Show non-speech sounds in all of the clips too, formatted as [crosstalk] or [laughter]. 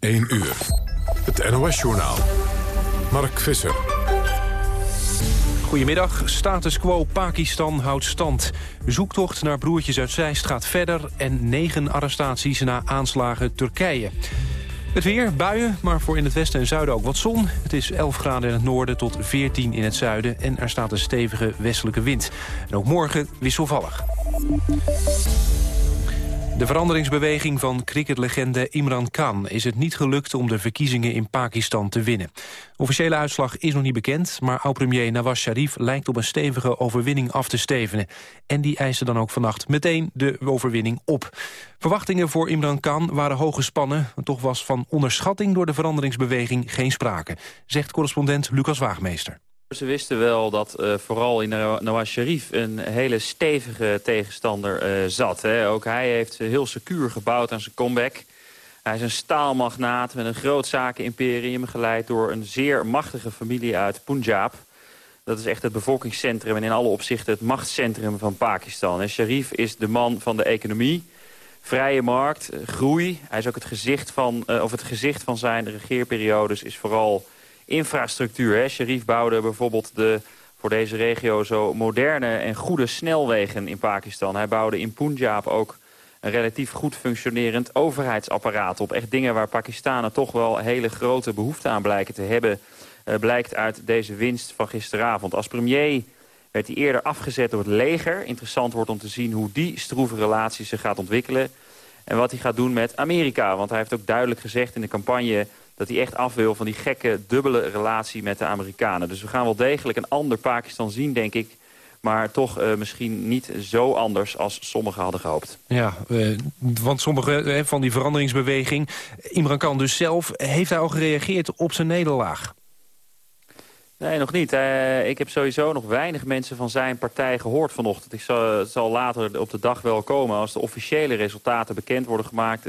1 uur. Het NOS-journaal. Mark Visser. Goedemiddag. Status quo Pakistan houdt stand. Zoektocht naar broertjes uit Zeist gaat verder... en negen arrestaties na aanslagen Turkije. Het weer, buien, maar voor in het westen en zuiden ook wat zon. Het is 11 graden in het noorden tot 14 in het zuiden... en er staat een stevige westelijke wind. En ook morgen wisselvallig. De veranderingsbeweging van cricketlegende Imran Khan is het niet gelukt om de verkiezingen in Pakistan te winnen. Officiële uitslag is nog niet bekend, maar oud-premier Nawaz Sharif lijkt op een stevige overwinning af te stevenen. En die eiste dan ook vannacht meteen de overwinning op. Verwachtingen voor Imran Khan waren hoog gespannen, toch was van onderschatting door de veranderingsbeweging geen sprake, zegt correspondent Lucas Waagmeester. Ze wisten wel dat uh, vooral in Nawaz Sharif een hele stevige tegenstander uh, zat. Hè. Ook hij heeft heel secuur gebouwd aan zijn comeback. Hij is een staalmagnaat met een groot zakenimperium... geleid door een zeer machtige familie uit Punjab. Dat is echt het bevolkingscentrum en in alle opzichten het machtscentrum van Pakistan. Sharif is de man van de economie, vrije markt, groei. Hij is ook het gezicht van, of het gezicht van zijn regeerperiodes is vooral infrastructuur. Hè. Sharif bouwde bijvoorbeeld de, voor deze regio zo moderne en goede snelwegen in Pakistan. Hij bouwde in Punjab ook een relatief goed functionerend overheidsapparaat op. Echt dingen waar Pakistanen toch wel hele grote behoefte aan blijken te hebben... Uh, blijkt uit deze winst van gisteravond. Als premier werd hij eerder afgezet door het leger. Interessant wordt om te zien hoe die stroeve relatie zich gaat ontwikkelen. En wat hij gaat doen met Amerika. Want hij heeft ook duidelijk gezegd in de campagne dat hij echt af wil van die gekke dubbele relatie met de Amerikanen. Dus we gaan wel degelijk een ander Pakistan zien, denk ik. Maar toch uh, misschien niet zo anders als sommigen hadden gehoopt. Ja, uh, want sommige uh, van die veranderingsbeweging... Imran Khan dus zelf, heeft hij al gereageerd op zijn nederlaag? Nee, nog niet. ik heb sowieso nog weinig mensen van zijn partij gehoord vanochtend. Ik zal, zal later op de dag wel komen als de officiële resultaten bekend worden gemaakt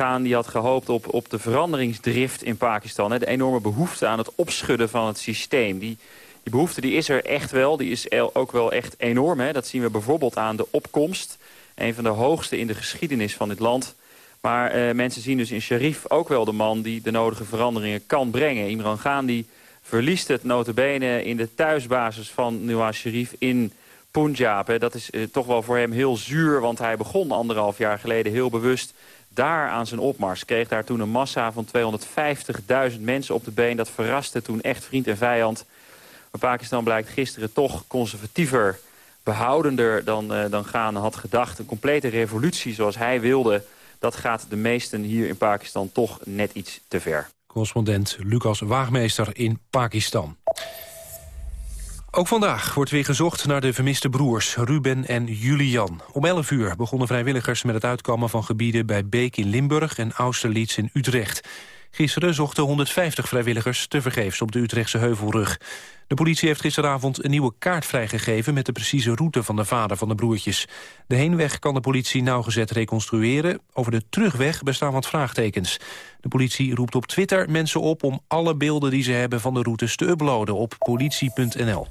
gaan. Die had gehoopt op, op de veranderingsdrift in Pakistan. Hè, de enorme behoefte aan het opschudden van het systeem. Die, die behoefte die is er echt wel. Die is ook wel echt enorm. Hè. Dat zien we bijvoorbeeld aan de opkomst. Een van de hoogste in de geschiedenis van dit land. Maar eh, mensen zien dus in Sharif ook wel de man die de nodige veranderingen kan brengen. Imran Khan verliest het notabene in de thuisbasis van Nawaz Sharif in Punjab. Dat is eh, toch wel voor hem heel zuur, want hij begon anderhalf jaar geleden heel bewust daar aan zijn opmars. Kreeg daar toen een massa van 250.000 mensen op de been. Dat verraste toen echt vriend en vijand. Maar Pakistan blijkt gisteren toch conservatiever, behoudender dan, uh, dan Ghana had gedacht. Een complete revolutie zoals hij wilde, dat gaat de meesten hier in Pakistan toch net iets te ver. Correspondent Lucas Waagmeester in Pakistan. Ook vandaag wordt weer gezocht naar de vermiste broers Ruben en Julian. Om 11 uur begonnen vrijwilligers met het uitkomen van gebieden... bij Beek in Limburg en Austerlitz in Utrecht. Gisteren zochten 150 vrijwilligers tevergeefs op de Utrechtse Heuvelrug. De politie heeft gisteravond een nieuwe kaart vrijgegeven... met de precieze route van de vader van de broertjes. De heenweg kan de politie nauwgezet reconstrueren. Over de terugweg bestaan wat vraagtekens. De politie roept op Twitter mensen op om alle beelden die ze hebben... van de routes te uploaden op politie.nl.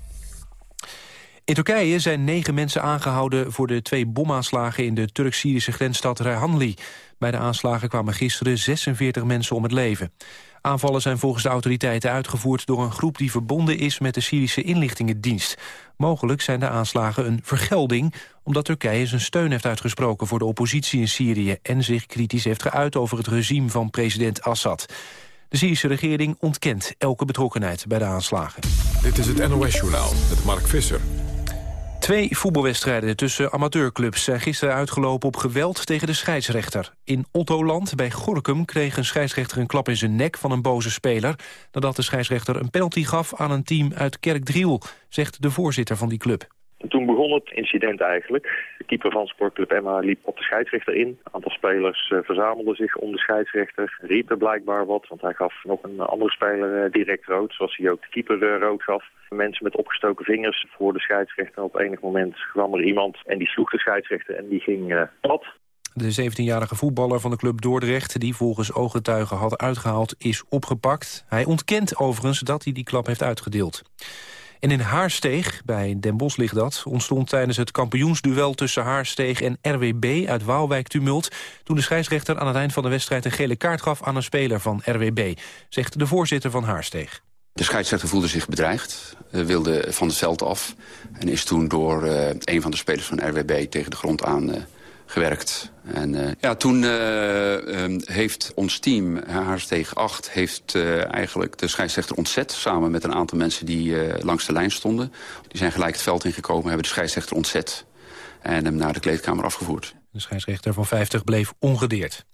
In Turkije zijn negen mensen aangehouden voor de twee bomaanslagen in de Turk-Syrische grensstad Reyhanli. Bij de aanslagen kwamen gisteren 46 mensen om het leven. Aanvallen zijn volgens de autoriteiten uitgevoerd door een groep die verbonden is met de Syrische inlichtingendienst. Mogelijk zijn de aanslagen een vergelding omdat Turkije zijn steun heeft uitgesproken voor de oppositie in Syrië en zich kritisch heeft geuit over het regime van president Assad. De Syrische regering ontkent elke betrokkenheid bij de aanslagen. Dit is het NOS-journaal met Mark Visser. Twee voetbalwedstrijden tussen amateurclubs zijn gisteren uitgelopen op geweld tegen de scheidsrechter. In Ottoland bij Gorkum kreeg een scheidsrechter een klap in zijn nek van een boze speler... nadat de scheidsrechter een penalty gaf aan een team uit Kerkdriel, zegt de voorzitter van die club. Toen begon het incident eigenlijk. De keeper van Sportclub Emma liep op de scheidsrechter in. Een aantal spelers uh, verzamelden zich om de scheidsrechter. Riepen blijkbaar wat, want hij gaf nog een andere speler uh, direct rood. Zoals hij ook de keeper uh, rood gaf. Mensen met opgestoken vingers voor de scheidsrechter. Op enig moment kwam er iemand en die sloeg de scheidsrechter en die ging plat. De 17-jarige voetballer van de club Dordrecht... die volgens ooggetuigen had uitgehaald, is opgepakt. Hij ontkent overigens dat hij die klap heeft uitgedeeld. En in Haarsteeg, bij Den Bosch ligt dat... ontstond tijdens het kampioensduel tussen Haarsteeg en RWB uit Waalwijk tumult... toen de scheidsrechter aan het eind van de wedstrijd een gele kaart gaf aan een speler van RWB, zegt de voorzitter van Haarsteeg. De scheidsrechter voelde zich bedreigd, uh, wilde van het veld af... en is toen door uh, een van de spelers van RWB tegen de grond aan uh, gewerkt. En uh, ja, toen uh, um, heeft ons team, Haarsteeg 8, heeft uh, eigenlijk de scheidsrechter ontzet... samen met een aantal mensen die langs de lijn stonden. Die zijn gelijk het veld ingekomen, hebben de scheidsrechter ontzet... en hem naar de kleedkamer afgevoerd. De scheidsrechter van 50 bleef ongedeerd.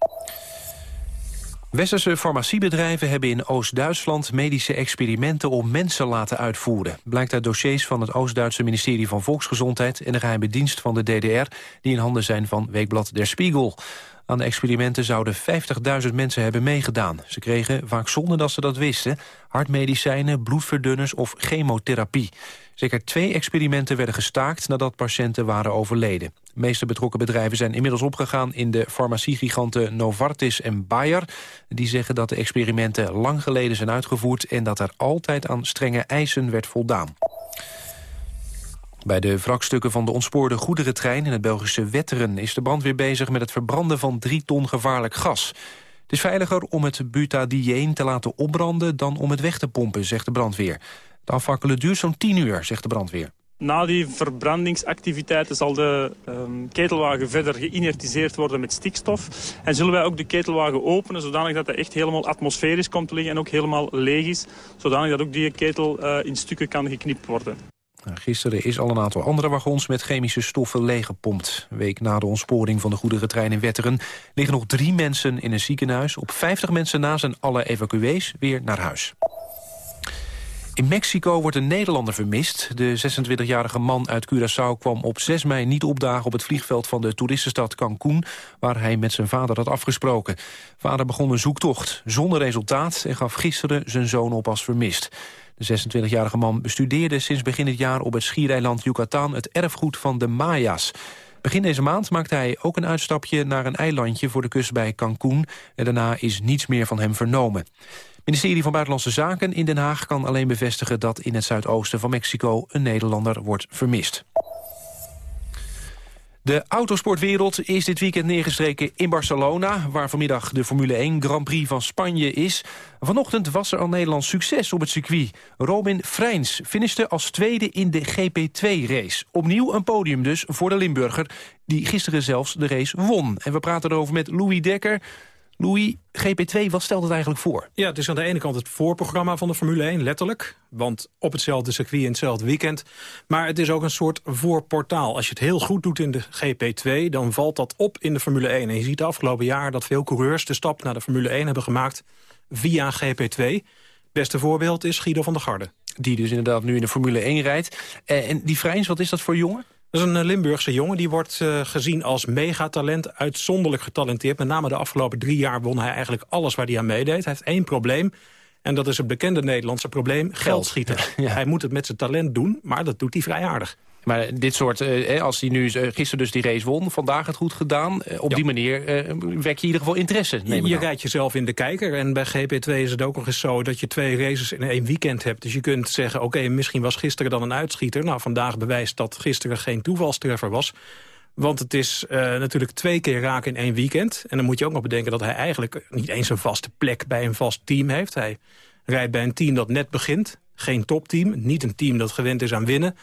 Westerse farmaciebedrijven hebben in Oost-Duitsland medische experimenten op mensen laten uitvoeren. Blijkt uit dossiers van het Oost-Duitse ministerie van Volksgezondheid en de geheime dienst van de DDR, die in handen zijn van Weekblad Der Spiegel. Aan de experimenten zouden 50.000 mensen hebben meegedaan. Ze kregen, vaak zonder dat ze dat wisten, hartmedicijnen, bloedverdunners of chemotherapie. Zeker twee experimenten werden gestaakt nadat patiënten waren overleden. De meeste betrokken bedrijven zijn inmiddels opgegaan in de farmaciegiganten Novartis en Bayer. Die zeggen dat de experimenten lang geleden zijn uitgevoerd en dat er altijd aan strenge eisen werd voldaan. Bij de wrakstukken van de ontspoorde goederentrein in het Belgische Wetteren... is de brandweer bezig met het verbranden van drie ton gevaarlijk gas. Het is veiliger om het butadieen te laten opbranden dan om het weg te pompen, zegt de brandweer. De afvakkelen duurt zo'n 10 uur, zegt de brandweer. Na die verbrandingsactiviteiten zal de um, ketelwagen verder geïnertiseerd worden met stikstof. En zullen wij ook de ketelwagen openen, zodanig dat hij echt helemaal atmosferisch komt te liggen en ook helemaal leeg is. Zodanig dat ook die ketel uh, in stukken kan geknipt worden. Nou, gisteren is al een aantal andere wagons met chemische stoffen leeggepompt. Een week na de ontsporing van de goederentrein in Wetteren... liggen nog drie mensen in een ziekenhuis. Op 50 mensen na zijn alle evacuees weer naar huis. In Mexico wordt een Nederlander vermist. De 26-jarige man uit Curaçao kwam op 6 mei niet opdagen... op het vliegveld van de toeristenstad Cancún... waar hij met zijn vader had afgesproken. Vader begon een zoektocht, zonder resultaat... en gaf gisteren zijn zoon op als vermist. De 26-jarige man bestudeerde sinds begin het jaar op het schiereiland Yucatan... het erfgoed van de Maya's. Begin deze maand maakte hij ook een uitstapje naar een eilandje voor de kust bij Cancún. En daarna is niets meer van hem vernomen. Ministerie van Buitenlandse Zaken in Den Haag kan alleen bevestigen dat in het zuidoosten van Mexico een Nederlander wordt vermist. De autosportwereld is dit weekend neergestreken in Barcelona... waar vanmiddag de Formule 1 Grand Prix van Spanje is. Vanochtend was er al Nederlands succes op het circuit. Robin Freins finishte als tweede in de GP2-race. Opnieuw een podium dus voor de Limburger... die gisteren zelfs de race won. En we praten erover met Louis Dekker... Louis, GP2, wat stelt het eigenlijk voor? Ja, het is aan de ene kant het voorprogramma van de Formule 1, letterlijk. Want op hetzelfde circuit in hetzelfde weekend. Maar het is ook een soort voorportaal. Als je het heel goed doet in de GP2, dan valt dat op in de Formule 1. En je ziet de afgelopen jaar dat veel coureurs de stap naar de Formule 1 hebben gemaakt via GP2. Beste voorbeeld is Guido van der Garde. Die dus inderdaad nu in de Formule 1 rijdt. Eh, en die Vrijns, wat is dat voor jongen? Dat is een eh, Limburgse jongen. Die wordt uh, gezien als megatalent, uitzonderlijk getalenteerd. Met name de afgelopen drie jaar won hij eigenlijk alles waar hij aan meedeed. Hij heeft één probleem. En dat is het bekende Nederlandse probleem, geldschieten. [laughs] Ja. Hij moet het met zijn talent doen, maar dat doet hij vrij aardig. Maar dit soort, eh, als hij nu eh, gisteren dus die race won, vandaag het goed gedaan. Eh, op die manier eh, wek je in ieder geval interesse. Je, je rijdt jezelf in de kijker. En bij GP2 is het ook nog eens zo dat je twee races in één weekend hebt. Dus je kunt zeggen, oké, okay, misschien was gisteren dan een uitschieter. Nou, vandaag bewijst dat gisteren geen toevalstreffer was. Want het is uh, natuurlijk twee keer raken in één weekend. En dan moet je ook nog bedenken dat hij eigenlijk niet eens een vaste plek bij een vast team heeft. Hij rijdt bij een team dat net begint. Geen topteam, niet een team dat gewend is aan winnen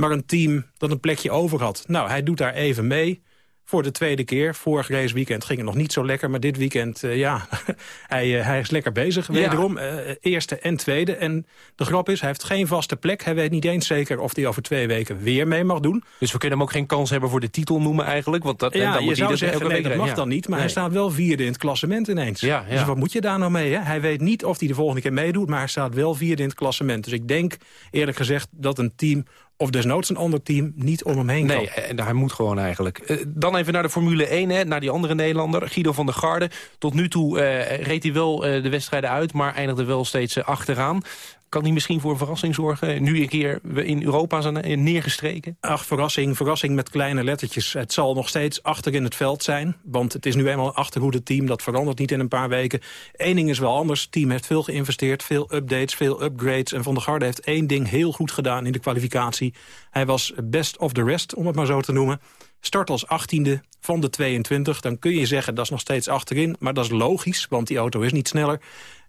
maar een team dat een plekje over had. Nou, hij doet daar even mee voor de tweede keer. Vorig raceweekend ging het nog niet zo lekker, maar dit weekend, uh, ja, [laughs] hij, uh, hij is lekker bezig. Wederom, uh, eerste en tweede. En de grap is, hij heeft geen vaste plek. Hij weet niet eens zeker of hij over twee weken weer mee mag doen. Dus we kunnen hem ook geen kans hebben voor de titel noemen eigenlijk? Want dat, ja, dan je moet zou hij zeggen, nee, dat mag ja. dan niet. Maar nee. hij staat wel vierde in het klassement ineens. Ja. Dus wat moet je daar nou mee? Hè? Hij weet niet of hij de volgende keer meedoet, maar hij staat wel vierde in het klassement. Dus ik denk, eerlijk gezegd, dat een team of desnoods een ander team niet om hem heen kan. Nee, en hij moet gewoon eigenlijk. Uh, dan even naar de Formule 1, hè, naar die andere Nederlander, Guido van der Garde. Tot nu toe uh, reed hij wel uh, de wedstrijden uit, maar eindigde wel steeds achteraan. Kan die misschien voor een verrassing zorgen? Nu een keer in Europa zijn neergestreken? Ach, verrassing, verrassing met kleine lettertjes. Het zal nog steeds achter in het veld zijn. Want het is nu eenmaal een achterhoede team. Dat verandert niet in een paar weken. Eén ding is wel anders. Het team heeft veel geïnvesteerd. Veel updates, veel upgrades. En Van der Garde heeft één ding heel goed gedaan in de kwalificatie. Hij was best of the rest, om het maar zo te noemen. Start als 18e van de 22. Dan kun je zeggen dat is nog steeds achterin. Maar dat is logisch, want die auto is niet sneller.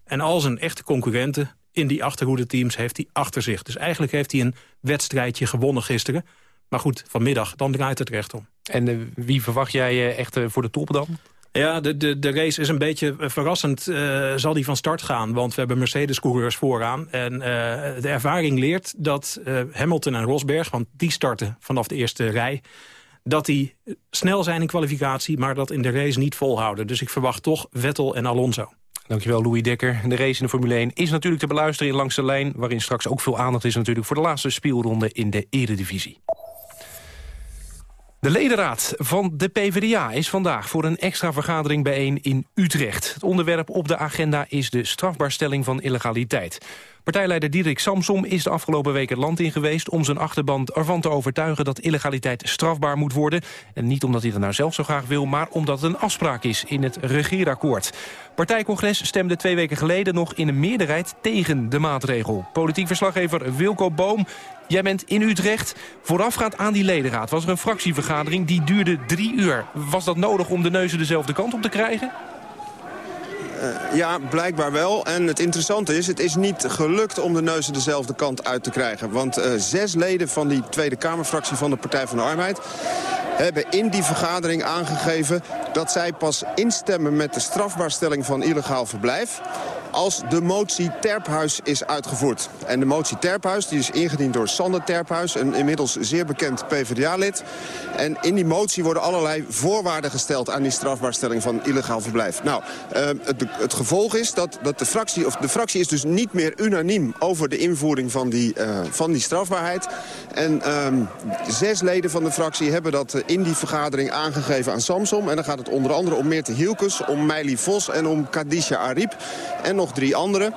En al zijn echte concurrenten in die achterhoede teams heeft hij achter zich. Dus eigenlijk heeft hij een wedstrijdje gewonnen gisteren. Maar goed, vanmiddag, dan draait het recht om. En uh, wie verwacht jij uh, echt uh, voor de top dan? Ja, de, de, de race is een beetje verrassend. zal die van start gaan, want we hebben Mercedes-coureurs vooraan. En de ervaring leert dat Hamilton en Rosberg, want die starten vanaf de eerste rij dat die snel zijn in kwalificatie... maar dat in de race niet volhouden. Dus ik verwacht toch Vettel en Alonso. Dankjewel, Louis Dekker. De race in de Formule 1 is natuurlijk te beluisteren in Langs de Lijn... waarin straks ook veel aandacht is natuurlijk voor de laatste speelronde in de eredivisie. De ledenraad van de PvdA is vandaag voor een extra vergadering bijeen in Utrecht. Het onderwerp op de agenda is de strafbaarstelling van illegaliteit. Partijleider Diederik Samsom is de afgelopen week het land in geweest... om zijn achterban ervan te overtuigen dat illegaliteit strafbaar moet worden. En niet omdat hij dat nou zelf zo graag wil... maar omdat het een afspraak is in het regeerakkoord. Partijcongres stemde twee weken geleden nog in een meerderheid tegen de maatregel. Politiek verslaggever Wilco Boom, jij bent in Utrecht. Voorafgaand aan die ledenraad was er een fractievergadering die duurde drie uur. Was dat nodig om de neuzen dezelfde kant op te krijgen? Uh, ja, blijkbaar wel. En het interessante is, het is niet gelukt om de neuzen dezelfde kant uit te krijgen. Want uh, zes leden van die Tweede Kamerfractie van de Partij van de Arbeid hebben in die vergadering aangegeven dat zij pas instemmen met de strafbaarstelling van illegaal verblijf als de motie Terphuis is uitgevoerd. En de motie Terphuis die is ingediend door Sander Terphuis... een inmiddels zeer bekend PvdA-lid. En in die motie worden allerlei voorwaarden gesteld... aan die strafbaarstelling van illegaal verblijf. Nou, uh, het, het, gevolg is dat, dat de, fractie, of de fractie is dus niet meer unaniem... over de invoering van die, uh, van die strafbaarheid. En um, zes leden van de fractie hebben dat uh, in die vergadering aangegeven aan Samsom. En dan gaat het onder andere om Meerte Hielkes, om Meili Vos en om Kadisha Ariep. En nog drie anderen.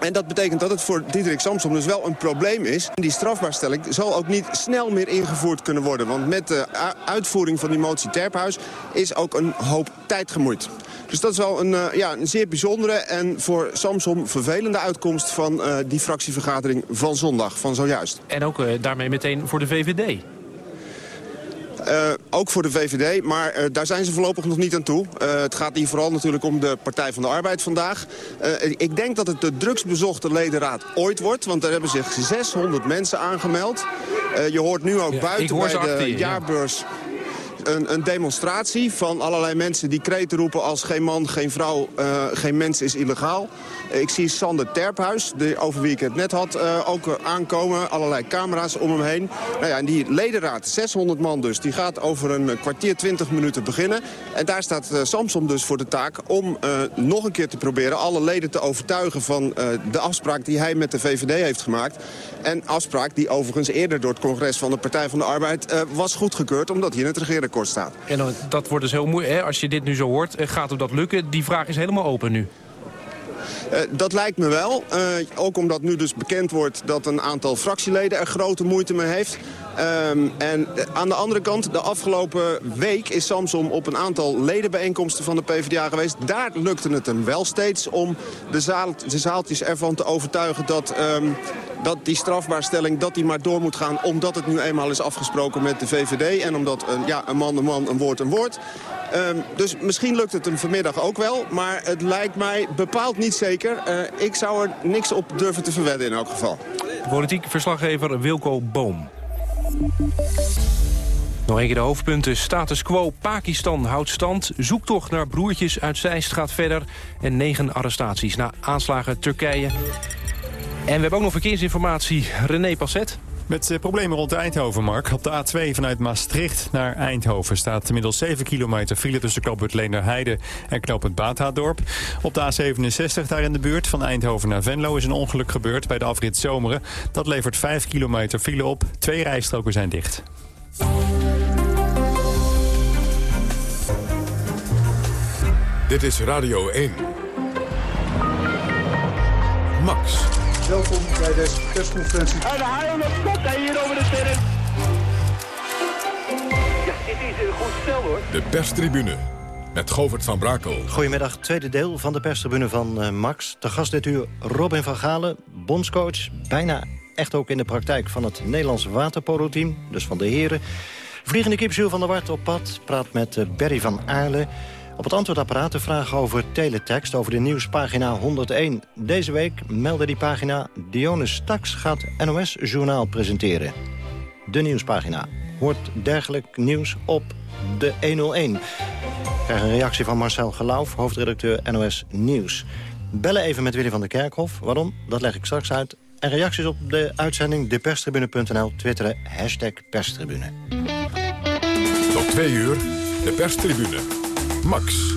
En dat betekent dat het voor Diederik Samsom dus wel een probleem is. Die strafbaarstelling zal ook niet snel meer ingevoerd kunnen worden. Want met de uitvoering van die motie Terphuis is ook een hoop tijd gemoeid. Dus dat is wel een, uh, ja, een zeer bijzondere en voor Samsom vervelende uitkomst van uh, die fractievergadering van zondag, van zojuist. En ook uh, daarmee meteen voor de VVD. Uh, ook voor de VVD, maar uh, daar zijn ze voorlopig nog niet aan toe. Uh, het gaat hier vooral natuurlijk om de Partij van de Arbeid vandaag. ik denk dat het de drugsbezochte ledenraad ooit wordt, want er hebben zich 600 mensen aangemeld. je hoort nu ook ja, buiten bij de jaarbeurs... Ja een, een, demonstratie van allerlei mensen die kreten roepen als geen man, geen vrouw, uh, geen mens is illegaal. Ik zie Sander Terphuis, de, over wie ik het net had, uh, ook aankomen. Allerlei camera's om hem heen. Nou ja, en die ledenraad, 600 man dus, die gaat over een kwartier, 20 minuten beginnen. En daar staat uh, Samson dus voor de taak om nog een keer te proberen alle leden te overtuigen van de afspraak die hij met de VVD heeft gemaakt. En afspraak die overigens eerder door het congres van de Partij van de Arbeid was goedgekeurd, omdat hij in het regeerakkoord staat. En dat wordt dus heel moeilijk. Als je dit nu zo hoort, gaat hem dat lukken? Die vraag is helemaal open nu. Uh, dat lijkt me wel. Uh, ook omdat nu dus bekend wordt dat een aantal fractieleden er grote moeite mee heeft. Um, en aan de andere kant, de afgelopen week is Samsom op een aantal ledenbijeenkomsten van de PvdA geweest. Daar lukte het hem wel steeds om de, zaal, de zaaltjes ervan te overtuigen dat, um, dat die strafbaarstelling dat die maar door moet gaan. Omdat het nu eenmaal is afgesproken met de VVD. En omdat een, ja, een man een man, een woord een woord. Um, dus misschien lukt het hem vanmiddag ook wel. Maar het lijkt mij bepaald niet zeker. Uh, ik zou er niks op durven te verwedden in elk geval. Politiek verslaggever Wilco Boom. Nog een keer de hoofdpunten. Status quo Pakistan houdt stand. Zoektocht naar broertjes uit Zeist gaat verder. En negen arrestaties na aanslagen Turkije. En we hebben ook nog verkeersinformatie. René Passet. Met eh, problemen rond Eindhoven, Mark. Op de A2 vanuit Maastricht naar Eindhoven staat inmiddels 7 kilometer file tussen knooppunt Leenderheide en knooppunt Baathaadorp. Op de A67 daar in de buurt van Eindhoven naar Venlo is een ongeluk gebeurd bij de afrit Zomeren. Dat levert 5 kilometer file op. Twee rijstroken zijn dicht. Dit is Radio 1. Max. Welkom bij deze persconferentie. En de haal op hier over de terrein. Ja, dit is een goed spel hoor. De perstribune met Govert van Brakel. Goedemiddag, tweede deel van de perstribune van uh, Max. Te gast dit uur Robin van Galen, bondscoach. Bijna echt ook in de praktijk van het Nederlands waterpolo-team. Dus van de heren. Vliegende kip Jules van der Wart op pad. Praat met uh, Berry van Aarle. Op het antwoordapparaat de vraag over teletext, over de nieuwspagina 101. Deze week meldde die pagina... Dione Staks gaat NOS-journaal presenteren. De nieuwspagina hoort dergelijk nieuws op de 101. Ik krijg een reactie van Marcel Geloof, hoofdredacteur NOS Nieuws. Bellen even met Willy van der Kerkhof. Waarom? Dat leg ik straks uit. En reacties op de uitzending deperstribune.nl, twitteren, hashtag perstribune. Tot twee uur, de perstribune. Max.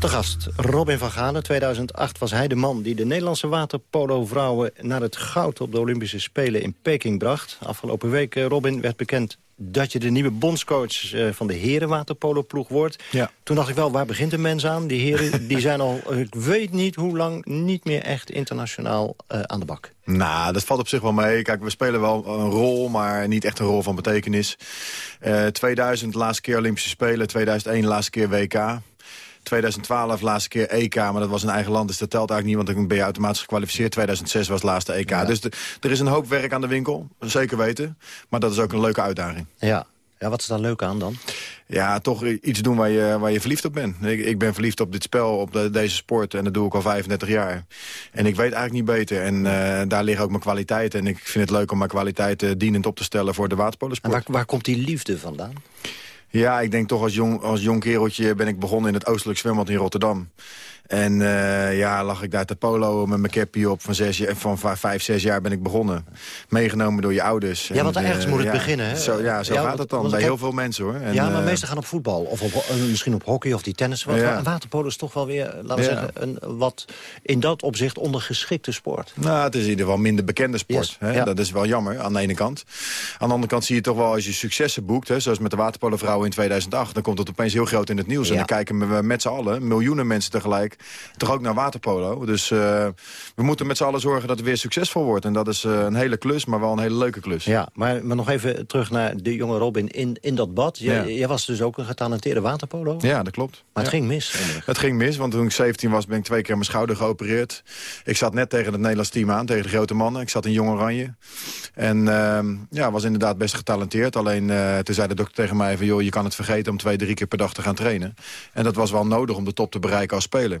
Te gast, Robin van Galen. 2008 was hij de man die de Nederlandse waterpolo-vrouwen... naar het goud op de Olympische Spelen in Peking bracht. Afgelopen week, eh, Robin, werd bekend dat je de nieuwe bondscoach uh, van de herenwaterpolo-ploeg wordt. Ja. Toen dacht ik wel, waar begint de mens aan? Die heren [laughs] die zijn al, ik weet niet hoe lang, niet meer echt internationaal uh, aan de bak. Nou, dat valt op zich wel mee. Kijk, we spelen wel een rol, maar niet echt een rol van betekenis. Uh, 2000, laatste keer Olympische Spelen. 2001, laatste keer WK. 2012 laatste keer EK, maar dat was een eigen land, dus dat telt eigenlijk niet, want dan ben je automatisch gekwalificeerd. 2006 was het laatste EK. Ja. Dus de, er is een hoop werk aan de winkel, zeker weten. Maar dat is ook een leuke uitdaging. Ja, ja wat is daar leuk aan dan? Ja, toch iets doen waar je, waar je verliefd op bent. Ik, ik ben verliefd op dit spel, op de, deze sport. En dat doe ik al 35 jaar. En ik weet eigenlijk niet beter. En uh, daar liggen ook mijn kwaliteiten. En ik vind het leuk om mijn kwaliteiten dienend op te stellen voor de waterpolensport. En waar, waar komt die liefde vandaan? Ja, ik denk toch als jong, als jong kereltje ben ik begonnen in het Oostelijk Zwembad in Rotterdam. En uh, ja, lag ik daar te polo met mijn capje op. Van, zes, van vijf, zes jaar ben ik begonnen. Meegenomen door je ouders. Ja, want en, ergens uh, moet het ja, beginnen. Hè? Zo, ja, zo ja, gaat het dan. Bij heel veel mensen hoor. En, ja, maar uh, meesten gaan op voetbal. Of op, misschien op hockey of die tennis. Ja. Waterpolo is toch wel weer, laten we zeggen, een wat in dat opzicht ondergeschikte sport. Nou, het is in ieder geval minder bekende sport. Yes. Hè? Dat is wel jammer aan de ene kant. Aan de andere kant zie je toch wel als je successen boekt. Hè, zoals met de waterpolovrouwen in 2008. Dan komt het opeens heel groot in het nieuws. En dan kijken we met z'n allen, miljoenen mensen tegelijk, toch ook naar waterpolo. Dus uh, we moeten met z'n allen zorgen dat het weer succesvol wordt. En dat is uh, een hele klus, maar wel een hele leuke klus. Ja, maar, maar nog even terug naar de jonge Robin in, in dat bad. Jij, ja. jij was dus ook een getalenteerde waterpolo? Ja, dat klopt. Maar het ja. ging mis. Het ging mis, want toen ik 17 was ben ik twee keer mijn schouder geopereerd. Ik zat net tegen het Nederlands team aan, tegen de grote mannen. Ik zat in Jong Oranje. En uh, ja, was inderdaad best getalenteerd. Alleen uh, toen zei de dokter tegen mij van... joh, je kan het vergeten om twee, drie keer per dag te gaan trainen. En dat was wel nodig om de top te bereiken als speler.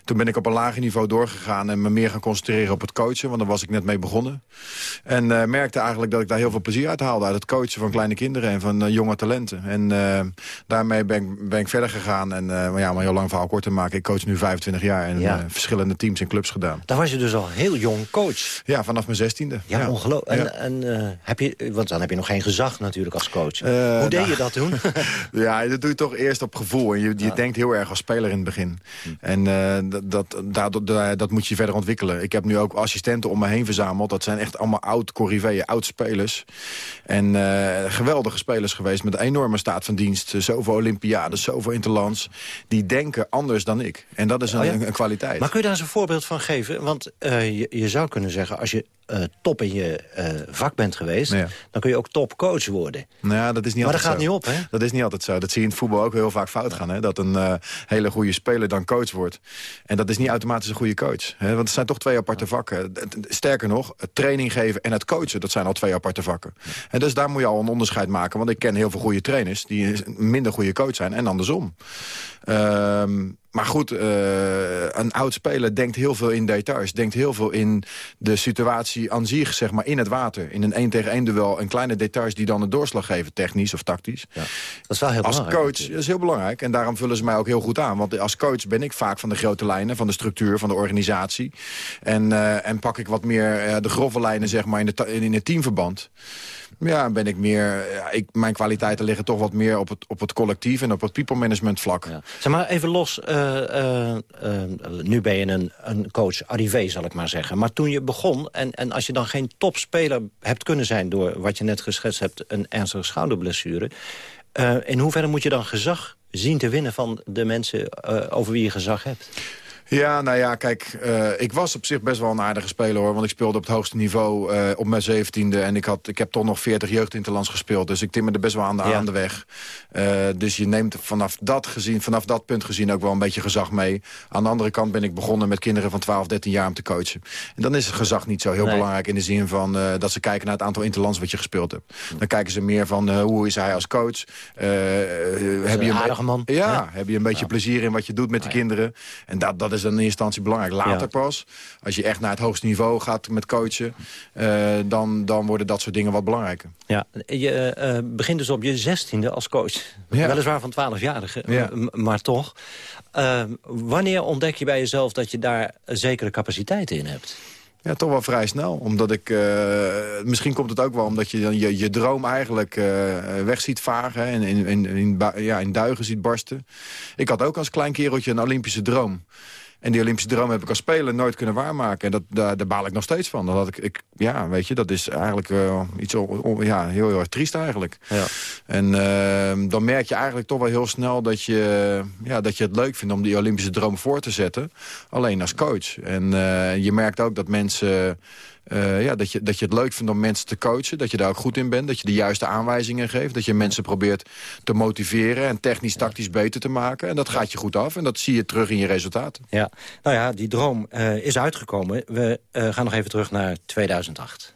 Toen ben ik op een lager niveau doorgegaan en me meer gaan concentreren op het coachen. Want daar was ik net mee begonnen. En uh, merkte eigenlijk dat ik daar heel veel plezier uit haalde. Uit het coachen van kleine kinderen en van uh, jonge talenten. En uh, daarmee ben ik, ben ik verder gegaan. En maar ja, maar heel lang verhaal kort te maken. Ik coach nu 25 jaar en ja. verschillende teams en clubs gedaan. Daar was je dus al heel jong coach. Ja, vanaf mijn zestiende. Ja, ja. ongelooflijk. En, heb je, want dan heb je nog geen gezag natuurlijk als coach. Hoe deed nou, je dat toen? [laughs] ja, dat doe je toch eerst op gevoel. En je, je denkt heel erg als speler in het begin. Hm. En dat, dat, dat, dat, moet je verder ontwikkelen. Ik heb nu ook assistenten om me heen verzameld. Dat zijn echt allemaal oud-corriveeën, oud-spelers. En uh, geweldige spelers geweest met een enorme staat van dienst. Zoveel Olympiades, zoveel interlands. Die denken anders dan ik. En dat is een, oh ja? een, een kwaliteit. Maar kun je daar eens een voorbeeld van geven? Want uh, je, je zou kunnen zeggen, als je uh, top in je vak bent geweest... Ja. dan kun je ook topcoach worden. Nou, dat is niet maar dat gaat zo. niet op, hè? Dat is niet altijd zo. Dat zie je in het voetbal ook heel vaak fout gaan. Hè? Dat een hele goede speler dan coach wordt. En dat is niet automatisch een goede coach. Hè? Want het zijn toch twee aparte vakken. Sterker nog, het training geven en het coachen... dat zijn al twee aparte vakken. En dus daar moet je al een onderscheid maken. Want ik ken heel veel goede trainers... die minder goede coach zijn en andersom. Um, maar goed, uh, een oud speler denkt heel veel in details. Denkt heel veel in de situatie aan zich, zeg maar, in het water. In een 1 tegen 1 duel. En kleine details die dan een doorslag geven, technisch of tactisch. Ja, dat is wel heel als belangrijk. Als coach dat is heel belangrijk. En daarom vullen ze mij ook heel goed aan. Want als coach ben ik vaak van de grote lijnen, van de structuur, van de organisatie. En, uh, en pak ik wat meer uh, de grove lijnen, zeg maar, in, de in het teamverband. Ja, ben ik meer. Ik, mijn kwaliteiten liggen toch wat meer op het, op het collectief en op het people management vlak. Ja. Zeg maar even los. Uh, uh, uh, nu ben je een, een coach arrivé, zal ik maar zeggen. Maar toen je begon, en, en als je dan geen topspeler hebt kunnen zijn... door wat je net geschetst hebt, een ernstige schouderblessure... in hoeverre moet je dan gezag zien te winnen van de mensen over wie je gezag hebt? Ja, nou ja, kijk, eh, ik was op zich best wel een aardige speler hoor. Want ik speelde op het hoogste niveau uh, op mijn zeventiende. En ik, had, ik heb toch nog 40 jeugdinterlands gespeeld. Dus ik timmerde best wel aan de, aan de weg. Uh, dus je neemt vanaf dat, gezien, vanaf dat punt gezien ook wel een beetje gezag mee. Aan de andere kant ben ik begonnen met kinderen van 12, 13 jaar om te coachen. En dan is het gezag niet zo heel belangrijk in de zin van dat ze kijken naar het aantal interlands wat je gespeeld hebt. Dan kijken ze meer van hoe is hij als coach. heb je een man. Ja, heb je een beetje plezier in wat je doet met de kinderen. En dat, dat is is dan in eerste instantie belangrijk. Later pas, als je echt naar het hoogste niveau gaat met coachen... Uh, dan, dan worden dat soort dingen wat belangrijker. Ja, je uh, begint dus op je zestiende als coach. Ja. Weliswaar van 12-jarige, ja. maar toch. Uh, wanneer ontdek je bij jezelf dat je daar zekere capaciteiten in hebt? Ja, toch wel vrij snel. Omdat ik, uh, misschien komt het ook wel omdat je dan je, je droom eigenlijk uh, weg ziet vagen. En in, in, in, ja, in duigen ziet barsten. Ik had ook als klein kereltje een Olympische droom. En die Olympische droom heb ik als speler nooit kunnen waarmaken. En dat, daar, daar baal ik nog steeds van. Dat had ik, ik ja, weet je, dat is eigenlijk uh, iets ja, heel, heel erg triest eigenlijk. Ja. En uh, dan merk je eigenlijk toch wel heel snel dat je, ja, dat je het leuk vindt om die Olympische droom voor te zetten. Alleen als coach. En uh, je merkt ook dat mensen uh, ja, dat, je, dat je het leuk vindt om mensen te coachen. Dat je daar ook goed in bent. Dat je de juiste aanwijzingen geeft. Dat je mensen probeert te motiveren en technisch, tactisch beter te maken. En dat gaat je goed af. En dat zie je terug in je resultaten. Ja, nou ja, die droom uh, is uitgekomen. We uh, gaan nog even terug naar 2008.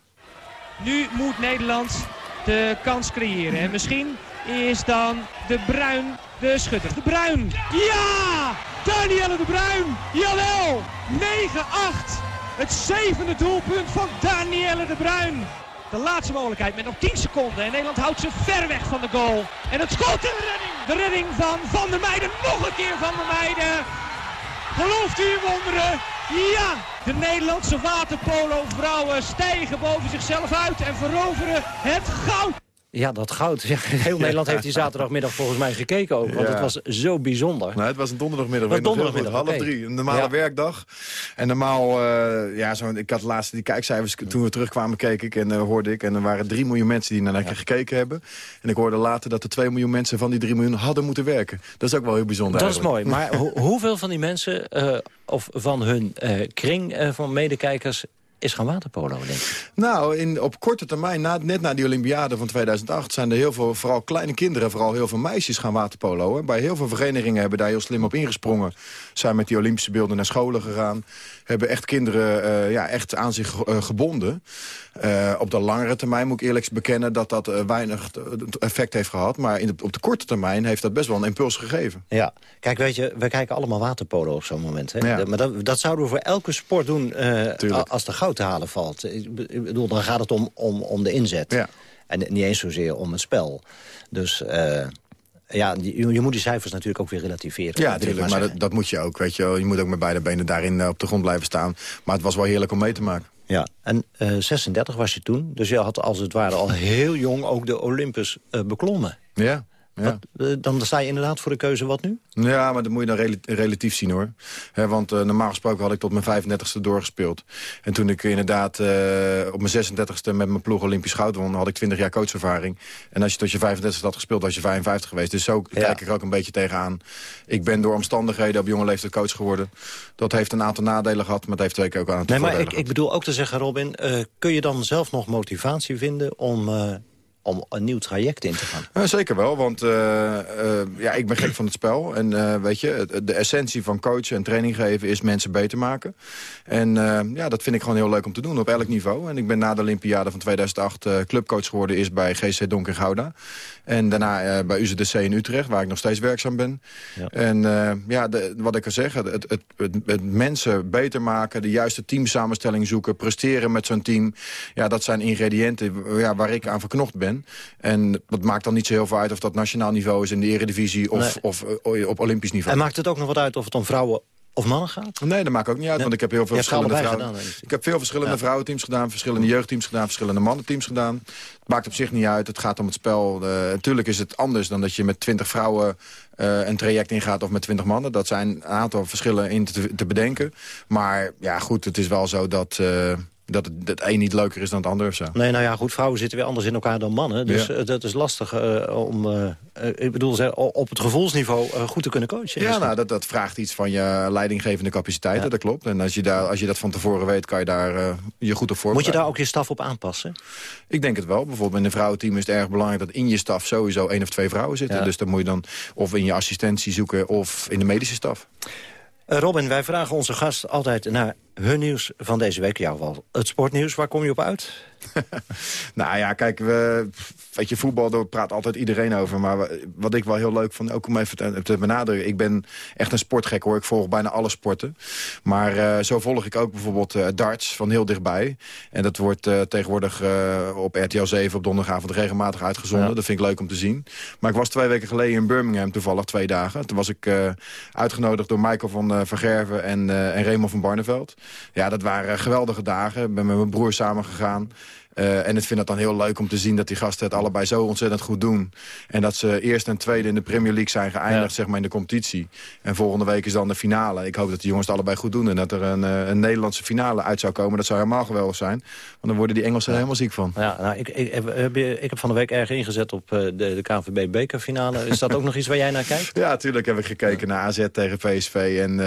Nu moet Nederland de kans creëren. En misschien is dan de Bruin de schutter. De Bruin. Ja! Danielle de Bruin. Jawel! 9-8. Het zevende doelpunt van Danielle de Bruin. De laatste mogelijkheid met nog 10 seconden. En Nederland houdt ze ver weg van de goal. En het schot de redding. De redding van Van der Meijden. Nog een keer Van der Meijden. Gelooft u in wonderen? Ja, de Nederlandse waterpolo vrouwen stijgen boven zichzelf uit en veroveren het goud. Ja, dat goud. heel [laughs] Nederland heeft die zaterdagmiddag volgens mij gekeken ook. Want het was zo bijzonder. Nou, het was een donderdagmiddag. Was donderdagmiddag half drie. Een normale werkdag. En normaal, uh, ja, zo, ik had laatst die kijkcijfers. Toen we terugkwamen keek ik en uh, hoorde ik. En er waren drie miljoen mensen die naar ja. gekeken hebben. En ik hoorde later dat er twee miljoen mensen van die drie miljoen hadden moeten werken. Dat is ook wel heel bijzonder Dat is mooi. Maar ho hoeveel van die mensen, uh, of van hun kring van medekijkers is gaan waterpolo, denk. Nou, in, op korte termijn, na, net na die Olympiade van 2008... zijn er heel veel, vooral kleine kinderen, vooral heel veel meisjes gaan waterpolo. Bij heel veel verenigingen hebben daar heel slim op ingesprongen. Zijn met die Olympische beelden naar scholen gegaan hebben echt kinderen uh, ja, echt aan zich uh, gebonden. Uh, op de langere termijn moet ik eerlijk bekennen dat dat weinig effect heeft gehad. Maar in de, op de korte termijn heeft dat best wel een impuls gegeven. Ja, kijk, weet je, we kijken allemaal waterpolo op zo'n moment. Hè? Ja. Maar dat, dat, zouden we voor elke sport doen als er goud te halen valt. Ik bedoel, dan gaat het om, om, om de inzet. Ja. En niet eens zozeer om het spel. Dus ja, je, je, moet die cijfers natuurlijk ook weer relativeren. Ja, natuurlijk, maar, dat, dat, moet je ook. Weet je, je moet ook met beide benen daarin uh, op de grond blijven staan. Maar het was wel heerlijk om mee te maken. Ja, en uh, eh, 36 was je toen. Dus je had als het ware al heel jong ook de Olympus uh, beklommen. Ja. Ja. Wat, eh, dan sta je inderdaad voor de keuze wat nu? Ja, maar dat moet je dan relatief zien hoor. want uh, normaal gesproken had ik tot mijn 35ste doorgespeeld. En toen ik inderdaad uh, op mijn 36ste met mijn ploeg Olympisch goud won... had ik 20 jaar coachervaring. En als je tot je 35 had gespeeld, was je 55 geweest. Dus zo ja. kijk ik er ook een beetje tegenaan. Ik ben door omstandigheden op jonge leeftijd coach geworden. Dat heeft een aantal nadelen gehad, maar dat heeft twee keer ook een aantal nee, maar ik, ik, bedoel ook te zeggen, Robin... kun je dan zelf nog motivatie vinden om om een nieuw traject in te gaan. Zeker wel, want uh, uh, ja, ik ben gek van het spel. En uh, weet je, de essentie van coachen en training geven is mensen beter maken. En ja, dat vind ik gewoon heel leuk om te doen op elk niveau. En ik ben na de Olympiade van 2008 clubcoach geworden... is bij GC Donk Gouda. En daarna bij UZDC in Utrecht, waar ik nog steeds werkzaam ben. Ja. En ja, de, wat ik al zeg, het, het, het, het, mensen beter maken... de juiste teamsamenstelling zoeken, presteren met zo'n team... ja, dat zijn ingrediënten ja, waar ik aan verknocht ben. En dat maakt dan niet zo heel veel uit of dat nationaal niveau is in de eredivisie of, of uh, op olympisch niveau. En maakt het ook nog wat uit of het om vrouwen of mannen gaat? Nee, dat maakt ook niet uit, want ik heb heel veel verschillende vrouwen. Gedaan, ik heb veel verschillende ja. vrouwenteams gedaan, verschillende jeugdteams gedaan, verschillende mannenteams gedaan. Het maakt op zich niet uit, het gaat om het spel. Uh, natuurlijk is het anders dan dat je met twintig vrouwen uh, een traject ingaat of met twintig mannen. Dat zijn een aantal verschillen in te, te bedenken. Maar ja, goed, het is wel zo dat... Uh, dat het, het een niet leuker is dan het ander of zo. Nee, nou ja, goed, vrouwen zitten weer anders in elkaar dan mannen. Dus Ja. eh, dat is lastig eh, om, eh, ik bedoel, zeg, op het gevoelsniveau goed te kunnen coachen. Ja, nou, dat, dat vraagt iets van je leidinggevende capaciteiten, dat klopt. En als je, daar, als je dat van tevoren weet, kan je daar je goed op voorbereiden. Moet je daar ook je staf op aanpassen? Ik denk het wel. Bijvoorbeeld in een vrouwenteam is het erg belangrijk... dat in je staf sowieso één of twee vrouwen zitten. Ja. Dus dan moet je dan of in je assistentie zoeken of in de medische staf. Robin, wij vragen onze gast altijd naar hun nieuws van deze week. Jou wel. Het sportnieuws, waar kom je op uit? [laughs] Nou ja, kijk, we, weet je, voetbal, daar praat altijd iedereen over. Maar wa- wat ik wel heel leuk vond, ook om even te, benadrukken... ik ben echt een sportgek hoor, ik volg bijna alle sporten. Maar eh, zo volg ik ook bijvoorbeeld eh, darts van heel dichtbij. En dat wordt eh, tegenwoordig op RTL 7 op donderdagavond regelmatig uitgezonden. Ja. Dat vind ik leuk om te zien. Maar ik was twee weken geleden in Birmingham toevallig, twee dagen. Toen was ik uitgenodigd door Michael van Vergerven en, en Raymond van Barneveld. Ja, dat waren geweldige dagen. Ik ben met mijn broer samen gegaan. Eh, en ik vind het dan heel leuk om te zien dat die gasten het allebei zo ontzettend goed doen. En dat ze eerst en tweede in de Premier League zijn geëindigd zeg maar, in de competitie. En volgende week is dan de finale. Ik hoop dat die jongens het allebei goed doen. En dat er een, eh, een Nederlandse finale uit zou komen. Dat zou helemaal geweldig zijn. Want dan worden die Engelsen er helemaal ziek van. Ja, nou, ik, ik, heb- ik heb van de week erg ingezet op eh, de, de KNVB bekerfinale. Is dat ook [laughs] nog iets waar jij naar kijkt? Ja, natuurlijk heb ik gekeken naar AZ tegen PSV. En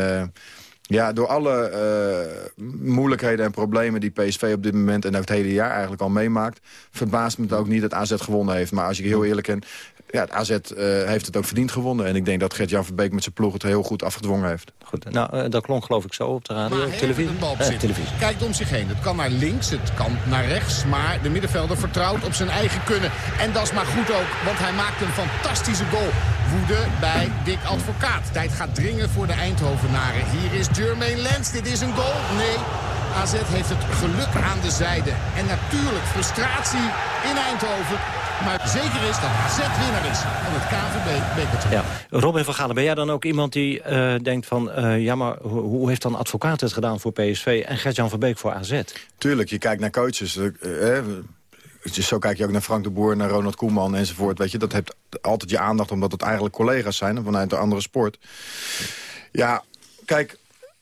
ja, door alle eh, moeilijkheden en problemen die PSV op dit moment... en het hele jaar eigenlijk al meemaakt... verbaast me het ook niet dat AZ gewonnen heeft. Maar als ik heel eerlijk ben... Ja, het AZ eh, heeft het ook verdiend gewonnen. En ik denk dat Gert-Jan Verbeek met zijn ploeg het heel goed afgedwongen heeft. Goed, nou, eh, dat klonk geloof ik zo op de radio. Televisie? Eh, televisie. Kijkt om zich heen. Het kan naar links, het kan naar rechts. Maar de middenvelder vertrouwt op zijn eigen kunnen. En dat is maar goed ook, want hij maakt een fantastische goal. Woede bij Dick Advocaat. Tijd gaat dringen voor de Eindhovenaren. Hier is Jermaine Lens. Dit is een goal. Nee, AZ heeft het geluk aan de zijde. En natuurlijk frustratie in Eindhoven. Maar zeker is dat AZ winnaar is van het KVB-bekertoernooi. Ja. Robin van Galen, ben jij dan ook iemand die eh, denkt van... eh, ja, maar hoe, hoe heeft dan advocaat het gedaan voor PSV... en Gert-Jan Verbeek voor AZ? Tuurlijk, je kijkt naar coaches. dus zo kijk je ook naar Frank de Boer, naar Ronald Koeman enzovoort. Weet je, dat heeft altijd je aandacht omdat het eigenlijk collega's zijn vanuit een andere sport. Ja, kijk,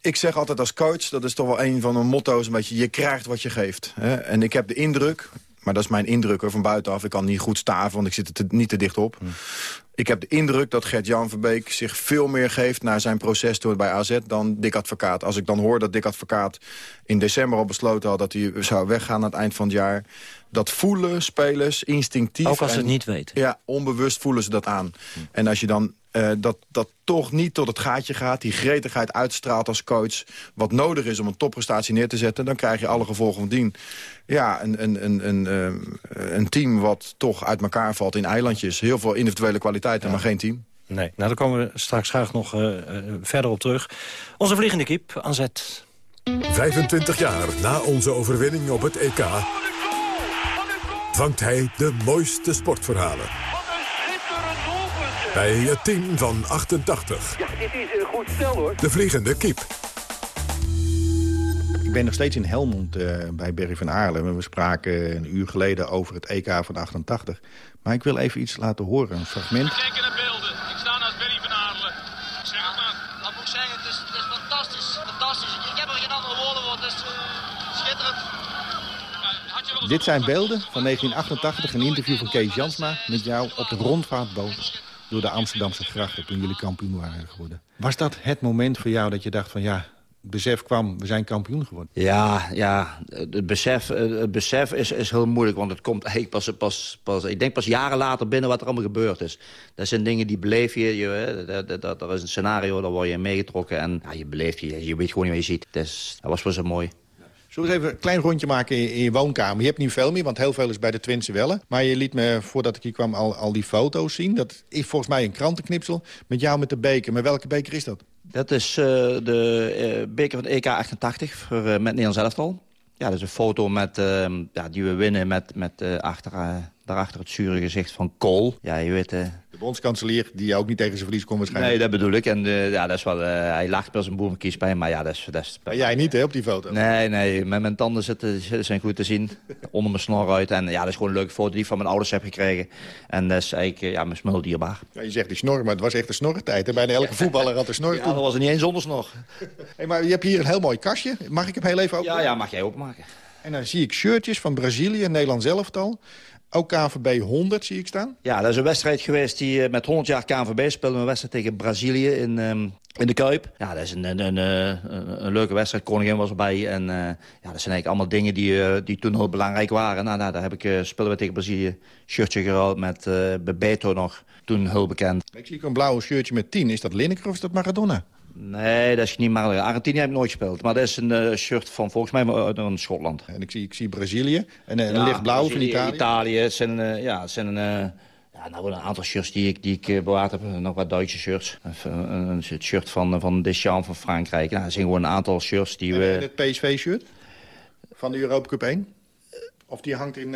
ik zeg altijd als coach, dat is toch wel een van mijn motto's, een beetje, je krijgt wat je geeft. Hè? En ik heb de indruk, maar dat is mijn indruk van buitenaf. Ik kan niet goed staven, want ik zit er te- niet te dicht op. Ik heb de indruk dat Gert-Jan Verbeek zich veel meer geeft... naar zijn proces door bij AZ dan Dick Advocaat. Als ik dan hoor dat Dick Advocaat in december al besloten had... dat hij zou weggaan aan het eind van het jaar... dat voelen spelers instinctief... Ook als ze het niet weten. Ja, onbewust voelen ze dat aan. En als je dan eh, dat, dat toch niet tot het gaatje gaat... die gretigheid uitstraalt als coach... wat nodig is om een topprestatie neer te zetten... dan krijg je alle gevolgen van dien. Ja, een, een, een, een, eh, een team wat toch uit elkaar valt in eilandjes. Heel veel individuele kwaliteiten, maar geen team. Nee, nou daar komen we straks graag nog eh, eh, verder op terug. Onze vliegende kip, Anzet. 25 jaar na onze overwinning op het EK... vangt hij de mooiste sportverhalen. Bij het team van 88. Ja, dit is een goed stel hoor. De vliegende kiep. Ik ben nog steeds in Helmond eh, bij Berry van Aarlen. We spraken een uur geleden over het EK van 88. Maar ik wil even iets laten horen, een fragment. Tenkende beelden. Ik sta naast Berry van Aarlen. Zeg het maar. Dat moet ik zeggen, het is, het is fantastisch. Fantastisch. Ik heb er geen andere woorden voor. Het is eh, schitterend. Dit zijn beelden van 1988, een interview van Kees Jansma met jou op de rondvaartboot door de Amsterdamse grachten toen jullie kampioen waren geworden. Was dat het moment voor jou dat je dacht van ja, besef kwam, we zijn kampioen geworden? Ja, ja het besef, het besef is, is heel moeilijk, want het komt eigenlijk pas, pas, pas, ik denk pas jaren later binnen wat er allemaal gebeurd is. Dat zijn dingen die beleef je, dat, dat, dat, is een scenario, daar word je meegetrokken en ja, je beleeft, je, je weet gewoon niet wat je ziet. Dus, dat was wel zo mooi. Zullen we eens even een klein rondje maken in, je woonkamer? Je hebt niet veel meer, want heel veel is bij de Twentse Wellen. Maar je liet me, voordat ik hier kwam, al, al die foto's zien. Dat is volgens mij een krantenknipsel met jou met de beker. Maar welke beker is dat? Dat is eh, de eh, beker van EK 88 voor, eh, met Nederlands elftal. Ja, dat is een foto met, eh, ja, die we winnen met, met achter, daarachter het zure gezicht van Kool. Ja, je weet... De bondskanselier, die ook niet tegen zijn verlies kon waarschijnlijk. Nee, dat bedoel ik. En eh, ja, dat is wel, eh, hij lacht wel zijn boerenkiespijn, maar ja, dat is... Dat is Maar jij niet, hè, op die foto? Nee, nee, met mijn tanden zitten, zijn goed te zien. Onder mijn snor uit. En ja, dat is gewoon een leuke foto die ik van mijn ouders heb gekregen. En dat is eigenlijk eh, ja, mijn smul dierbaar. Ja, je zegt die snor, maar het was echt een snorretijd. Bijna elke voetballer had een snor. Ja, dat was er niet eens zonder snor. Hey, maar je hebt hier een heel mooi kastje. Mag ik hem heel even open? Ja, ja, mag jij openmaken. En dan zie ik shirtjes van Brazilië, Nederland elftal. Ook KNVB 100 zie ik staan. Ja, dat is een wedstrijd geweest die eh, met 100 jaar KNVB speelde. Een wedstrijd tegen Brazilië in, um, in de Kuip. Ja, dat is een, een, een, een, een leuke wedstrijd. Koningin was erbij. En uh, ja, dat zijn eigenlijk allemaal dingen die, uh, die toen heel belangrijk waren. Nou, nou daar heb ik, uh, speelden we tegen Brazilië. Shirtje geruild met Bebeto nog. Toen heel bekend. Ik zie ook een blauw shirtje met 10. Is dat Lineker of is dat Maradona? Nee, dat is niet maar Argentinië heb ik nooit gespeeld. Maar dat is een uh, shirt van volgens mij uit uh, Schotland. En ik zie, ik zie Brazilië en een ja, lichtblauw van Italië. Italië zijn, uh, ja, zijn een, ja, nou, een aantal shirts die ik, die ik bewaard heb. Nog wat Duitse shirts. Een, een shirt van, van Deschamps van Frankrijk. Nou, dat zijn gewoon een aantal shirts die en, we... En het PSV-shirt van de Europa Cup 1? Of die hangt in...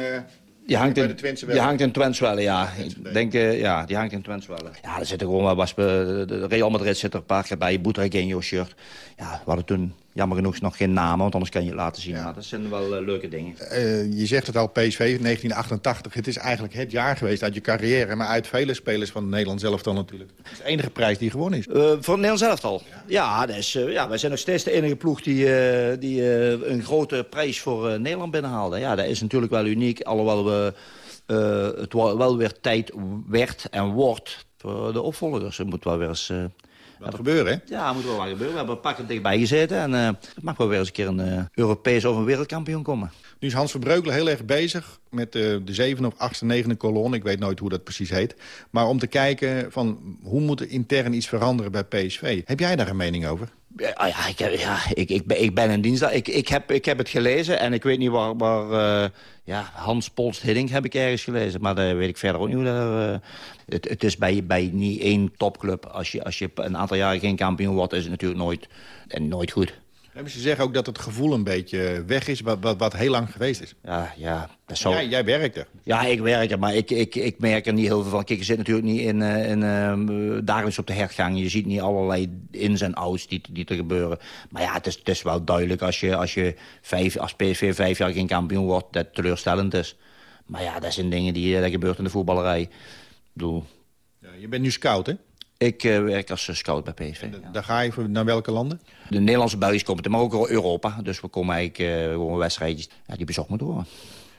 Die hangt, in, die hangt in Twenswelle, ja. Ik denk, uh, ja, die hangt in Twenswelle. Ja, er zitten gewoon wel... de Real Madrid zit er een paar keer bij. Butragueño shirt. Ja, we hadden toen jammer genoeg nog geen namen, want anders kan je het laten zien. Ja. Maar dat zijn wel uh, leuke dingen. Uh, je zegt het al, PSV 1988. Het is eigenlijk het jaar geweest uit je carrière. Maar uit vele spelers van Nederland zelf dan natuurlijk. Het is de enige prijs die gewonnen is. Uh, voor Nederland zelf al? Ja, ja, dat is, ja, wij zijn nog steeds de enige ploeg die, die een grote prijs voor Nederland binnenhaalde. Ja, dat is natuurlijk wel uniek. Alhoewel we, het wel weer tijd werd en wordt voor de opvolgers. Het moet wel weer eens... Wat gebeuren, hè? Ja, moet wel wat gebeuren. We hebben pakken dichtbij gezeten. En uh, het mag wel weer eens een keer een uh, Europees of een wereldkampioen komen. Nu is Hans Verbreukelen heel erg bezig met uh, de zevende of achtste, negende kolon. Ik weet nooit hoe dat precies heet. Maar om te kijken van hoe moet er intern iets veranderen bij PSV. Heb jij daar een mening over? Ja, ja, ik, ja ik, ik, ben, ik ben in dienst. Ik, ik, heb, ik heb het gelezen en ik weet niet waar... waar uh, ja, Hans Polst Hiddink heb ik ergens gelezen. Maar daar weet ik verder ook niet hoe dat... Uh, het, het is bij, bij niet één topclub. Als je, als je een aantal jaren geen kampioen wordt... is het natuurlijk nooit, en nooit goed. Ze zeggen ook dat het gevoel een beetje weg is, wat, wat, wat heel lang geweest is. Ja, ja. Zo... Jij, jij werkt er. Ja, ik werk er, maar ik, ik, ik merk er niet heel veel van. Kijk, je zit natuurlijk niet in, in, uh, dagelijks op de hergang. Je ziet niet allerlei ins en outs die, die er gebeuren. Maar ja, het is, het is wel duidelijk als je, als je vijf, als PSV vijf jaar geen kampioen wordt... dat het teleurstellend is. Maar ja, dat zijn dingen die dat gebeurt in de voetballerij. Ik bedoel... Ja, je bent nu scout, hè? Ik uh, werk als scout bij PSV. En daar ga je naar welke landen? De Nederlandse Belgische komt maar ook Europa. Dus we komen eigenlijk uh, gewoon wedstrijdjes ja, die bezocht moeten worden.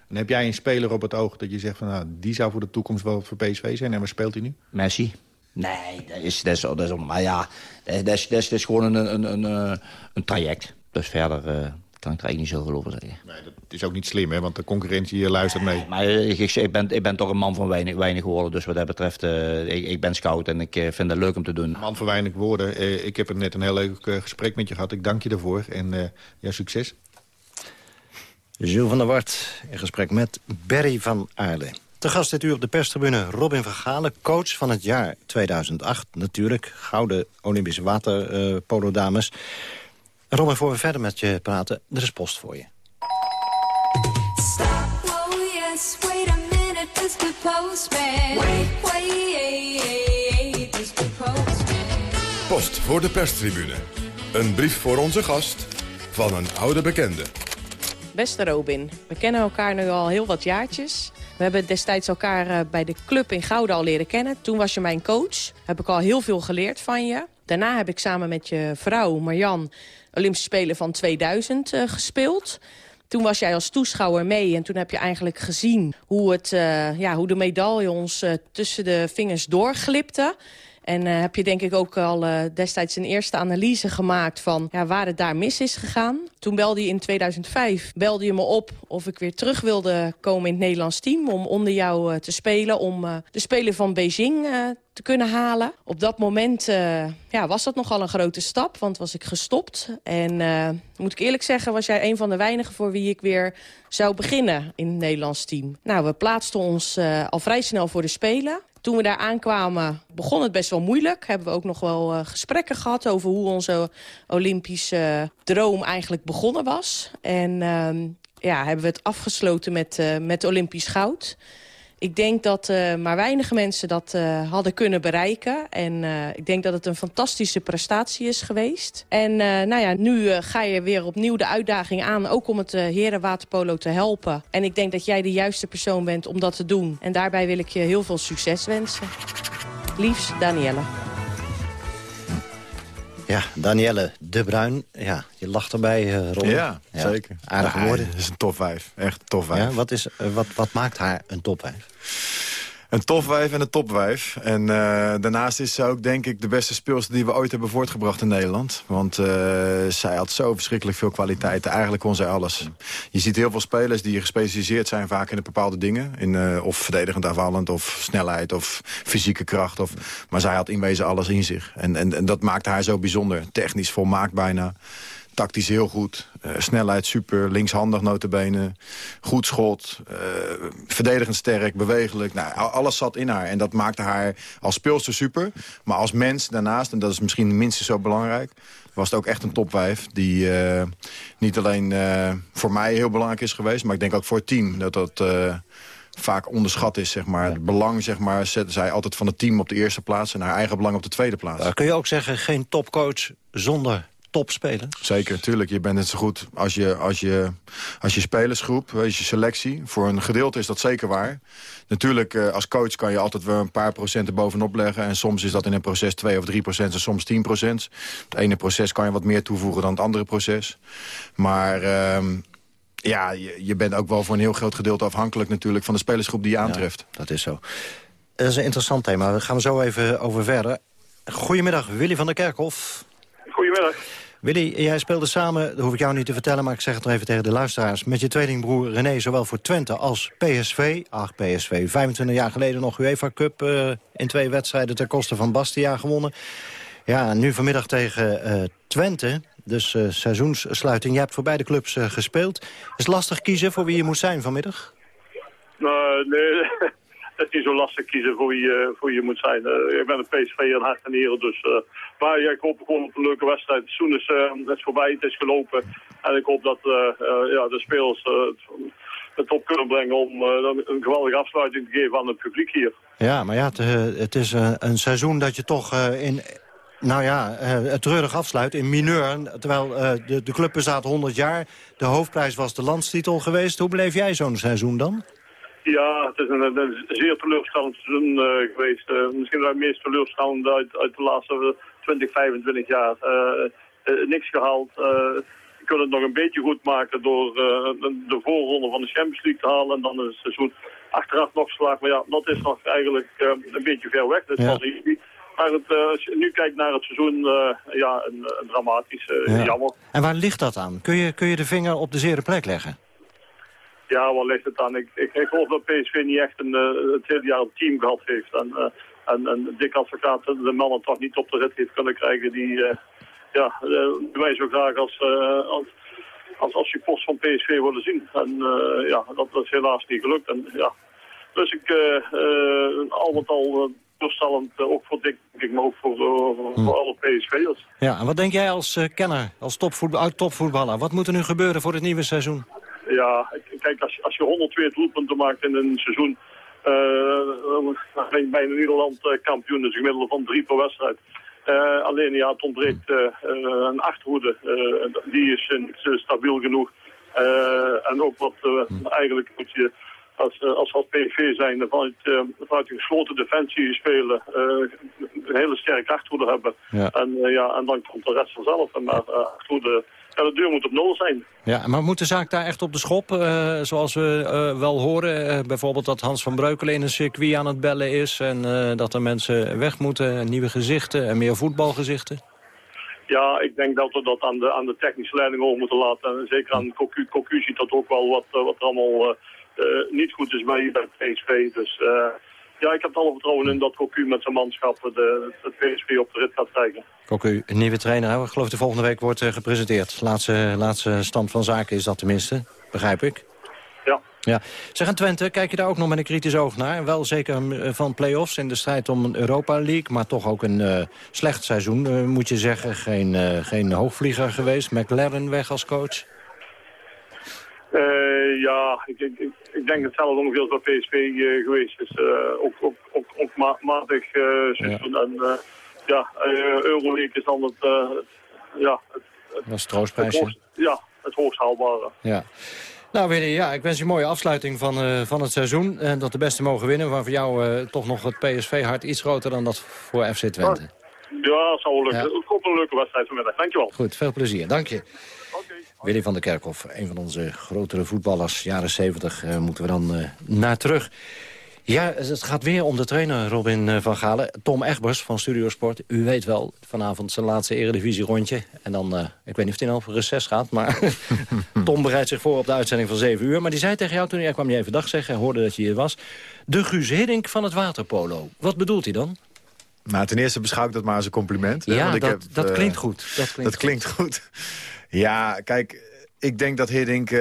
En heb jij een speler op het oog dat je zegt van nou, die zou voor de toekomst wel voor PSV zijn? En waar speelt hij nu? Messi. Nee, dat is, dat is, dat is, maar ja, dat is, dat is, dat is gewoon een, een, een, een, een traject. Dus verder... Uh, kan ik er eigenlijk niet zoveel over zeggen. Nee, dat is ook niet slim, hè? want de concurrentie luistert mee. Maar ik, ik, ben, ik ben toch een man van weinig, weinig woorden. Dus wat dat betreft, uh, ik, ik, ben scout en ik uh, vind het leuk om te doen. Man van weinig woorden. Uh, ik heb er net een heel leuk gesprek met je gehad. Ik dank je daarvoor en ja, succes. Jules van der Wart in gesprek met Berry van Aarle. Te gast dit uur op de perstribune Robin van Galen, coach van het jaar 2008. Natuurlijk, gouden Olympische waterpolo-dames. Robin, voor we verder met je praten, er is post voor je. Post voor de perstribune. Een brief voor onze gast van een oude bekende. Beste Robin, we kennen elkaar nu al heel wat jaartjes. We hebben destijds elkaar eh, bij de club in Gouda al leren kennen. Toen was je mijn coach. Heb ik al heel veel geleerd van je. Daarna heb ik samen met je vrouw Marjan Olympische Spelen van 2000 uh, gespeeld. Toen was jij als toeschouwer mee en toen heb je eigenlijk gezien... hoe, het, uh, ja, hoe de medaille ons uh, tussen de vingers doorglipte. En uh, heb je denk ik ook al uh, destijds een eerste analyse gemaakt van ja, waar het daar mis is gegaan. Toen belde je in 2005 belde je me op of ik weer terug wilde komen in het Nederlands team... om onder jou uh, te spelen, om de Spelen van Beijing te kunnen halen. Op dat moment ja, was dat nogal een grote stap, want was ik gestopt. En moet ik eerlijk zeggen, was jij een van de weinigen voor wie ik weer zou beginnen in het Nederlands team. Nou, we plaatsten ons al vrij snel voor de Spelen. Toen we daar aankwamen begon het best wel moeilijk. Hebben we ook nog wel uh, gesprekken gehad over hoe onze Olympische droom eigenlijk begonnen was. En uh, ja, hebben we het afgesloten met, uh, met Olympisch goud. Ik denk dat uh, maar weinig mensen dat uh, hadden kunnen bereiken. En uh, ik denk dat het een fantastische prestatie is geweest. En nou ja, nu ga je weer opnieuw de uitdaging aan... ook om het herenwaterpolo te helpen. En ik denk dat jij de juiste persoon bent om dat te doen. En daarbij wil ik je heel veel succes wensen. Liefs, Danielle. Ja, Danielle De Bruin. Ja, je lacht erbij, uh, Ron. Ja, zeker. Aardige ja, woorden. Het is een top 5. Echt een top 5. Ja, wat, is, uh, wat, wat maakt haar een top 5? Een topwijf en een topwijf. En uh, daarnaast is ze ook, denk ik, de beste speelster die we ooit hebben voortgebracht in Nederland. Want uh, zij had zo verschrikkelijk veel kwaliteiten. Eigenlijk kon zij alles. Je ziet heel veel spelers die gespecialiseerd zijn vaak in bepaalde dingen. In, uh, of verdedigend aanvallend, of snelheid, of fysieke kracht. Of, maar zij had in wezen alles in zich. En, en, en dat maakte haar zo bijzonder. Technisch volmaakt bijna. Tactisch heel goed. Uh, snelheid super. Linkshandig notabene. Goed schot. Uh, verdedigend sterk. Bewegelijk. Nou, alles zat in haar. En dat maakte haar als speelster super. Maar als mens daarnaast, en dat is misschien minstens zo belangrijk... was het ook echt een topwijf. Die uh, niet alleen voor mij heel belangrijk is geweest... maar ik denk ook voor het team. Dat dat vaak onderschat is, zeg maar. Het belang, zeg maar, zetten zij altijd van het team op de eerste plaats... en haar eigen belang op de tweede plaats. kun je ook zeggen, geen topcoach zonder topspelers? Zeker, tuurlijk. Je bent net zo goed als je, als je, als je spelersgroep, als je selectie. Voor een gedeelte is dat zeker waar. Natuurlijk, uh, als coach kan je altijd wel een paar procent erbovenop leggen. En soms is dat in een proces 2 of 3 procent en soms 10 procent. Het ene proces kan je wat meer toevoegen dan het andere proces. Maar... Uh, ja, je, je, bent ook wel voor een heel groot gedeelte afhankelijk natuurlijk van de spelersgroep die je aantreft. Ja, dat is zo. Dat is een interessant thema. Daar gaan we zo even over verder. Goedemiddag, Willy van der Kerkhof. Goedemiddag. Willy, jij speelde samen, dat hoef ik jou niet te vertellen... maar ik zeg het nog even tegen de luisteraars... met je tweelingbroer René, zowel voor Twente als PSV. Ach, PSV, 25 jaar geleden nog UEFA Cup... Uh, in twee wedstrijden ter koste van Bastia gewonnen. Ja, nu vanmiddag tegen uh, Twente, dus uh, seizoenssluiting. Jij hebt voor beide clubs gespeeld. Is lastig kiezen voor wie je moet zijn vanmiddag? Nou, nee, het is zo lastig kiezen voor wie, uh, voor je moet zijn. Uh, ik ben een PSV en hart en heren, dus... Uh, maar ja, ik hoop gewoon een leuke wedstrijd. Het seizoen is, uh, is voorbij, het is gelopen. En ik hoop dat ja, de spelers het op kunnen brengen... om een geweldige afsluiting te geven aan het publiek hier. Ja, maar ja, het, het is een seizoen dat je toch in... Nou ja, het treurig afsluit in mineur. Terwijl de, de club bestaat 100 jaar. De hoofdprijs was de landstitel geweest. Hoe beleef jij zo'n seizoen dan? Ja, het is een, een zeer teleurstellend seizoen uh, geweest. Uh, misschien wel het meest teleurstellend uit, uit de laatste 20, 25 jaar. Uh, niks gehaald. we kunnen het nog een beetje goed maken door de voorronde van de Champions League te halen. En dan het seizoen achteraf nog geslaagd. Maar ja, dat is nog eigenlijk een beetje ver weg. Dat was ja. Maar het, als je nu kijkt naar het seizoen, ja, een, een dramatisch. Ja. Jammer. En waar ligt dat aan? Kun je, kun je de vinger op de zere plek leggen? Ja, waar ligt het aan? Ik, ik, ik geloof dat PSV niet echt een, uh, het hele jaar een team gehad heeft. En, uh, en, en Dick Advocaat de mannen toch niet op de rit heeft kunnen krijgen. Die, uh, ja, wij zo graag als, als, als, als supporters van PSV willen zien. En ja, dat, dat, is helaas niet gelukt. En, ja. Dus ik, al met al toestellend, ook voor Dick, denk ik, maar ook voor, voor, hm. voor alle PSV'ers. Ja, en wat denk jij als kenner, als topvoetbal, oud-topvoetballer? Wat moet er nu gebeuren voor het nieuwe seizoen? Ja, kijk, als, als je 102 doelpunten maakt in een seizoen, uh, dan ben je bij Nederland uh, kampioen. Dus gemiddelde van drie per wedstrijd. Uh, alleen ja, het ontbreekt een achterhoede. die is niet stabiel genoeg. en ook wat eigenlijk moet je als, als, als PV zijn vanuit, vanuit een gesloten defensie spelen. een hele sterke achterhoede hebben. Ja. En, ja, en dan komt de rest vanzelf. En maar achterhoede... Ja, de deur moet op nul zijn. Ja, maar moet de zaak daar echt op de schop? Uh, zoals we uh, wel horen, uh, bijvoorbeeld dat Hans van Breukelen in een circuit aan het bellen is... en dat er mensen weg moeten, nieuwe gezichten en meer voetbalgezichten? Ja, ik denk dat we dat aan de, aan de technische leiding over moeten laten. En zeker aan Cocu, Cocu ziet dat ook wel wat, wat er allemaal niet goed is bij, bij het PSV. Dus ja, ik heb alle vertrouwen in dat Cocu met zijn manschappen de, het PSV op de rit gaat krijgen. Cocu, een nieuwe trainer, ik geloof de volgende week wordt uh, gepresenteerd. Laatste, laatste stand van zaken is dat tenminste, begrijp ik. Ja. ja. Zeg aan Twente, kijk je daar ook nog met een kritisch oog naar? Wel zeker van play-offs in de strijd om een Europa League... maar toch ook een uh, slecht seizoen, uh, moet je zeggen. Geen, geen hoogvlieger geweest, McLaren weg als coach. Uh, ja, ik, ik, ik denk hetzelfde ongeveer als bij PSV uh, geweest is. Uh, ook, ook, ook, ook ma matig. Ja. En ja, Euroleague is dan het, ja, het, het, dat is het troostprijsje. Het hoogst, ja, het hoogst haalbare. Ja. Nou, Willy, ja, ik wens je een mooie afsluiting van, van het seizoen. En dat de beste mogen winnen. Maar voor jou toch nog het PSV-hart iets groter dan dat voor FC Twente. Ja, het zal wel lukken. Het komt een leuke wedstrijd vanmiddag. Dankjewel. Goed, veel plezier. Dank je. Willy van der Kerkhof, een van onze grotere voetballers, jaren 70, uh, moeten we dan uh, naar terug. Ja, het gaat weer om de trainer Robin uh, van Galen. Tom Egbers van Studiosport. U weet wel, vanavond zijn laatste eredivisie rondje. En dan, ik weet niet of hij nou op reces gaat, maar [laughs] Tom bereidt zich voor op de uitzending van 7 uur. Maar die zei tegen jou toen hij kwam niet even dag zeggen, hoorde dat je hier was. De Guus Hiddink van het waterpolo. Wat bedoelt hij dan? Nou, ten eerste beschouw ik dat maar als een compliment. Ja, want ik dat, heb, dat klinkt goed. Dat klinkt, dat klinkt goed. Ja, kijk, ik denk dat Hiddink uh,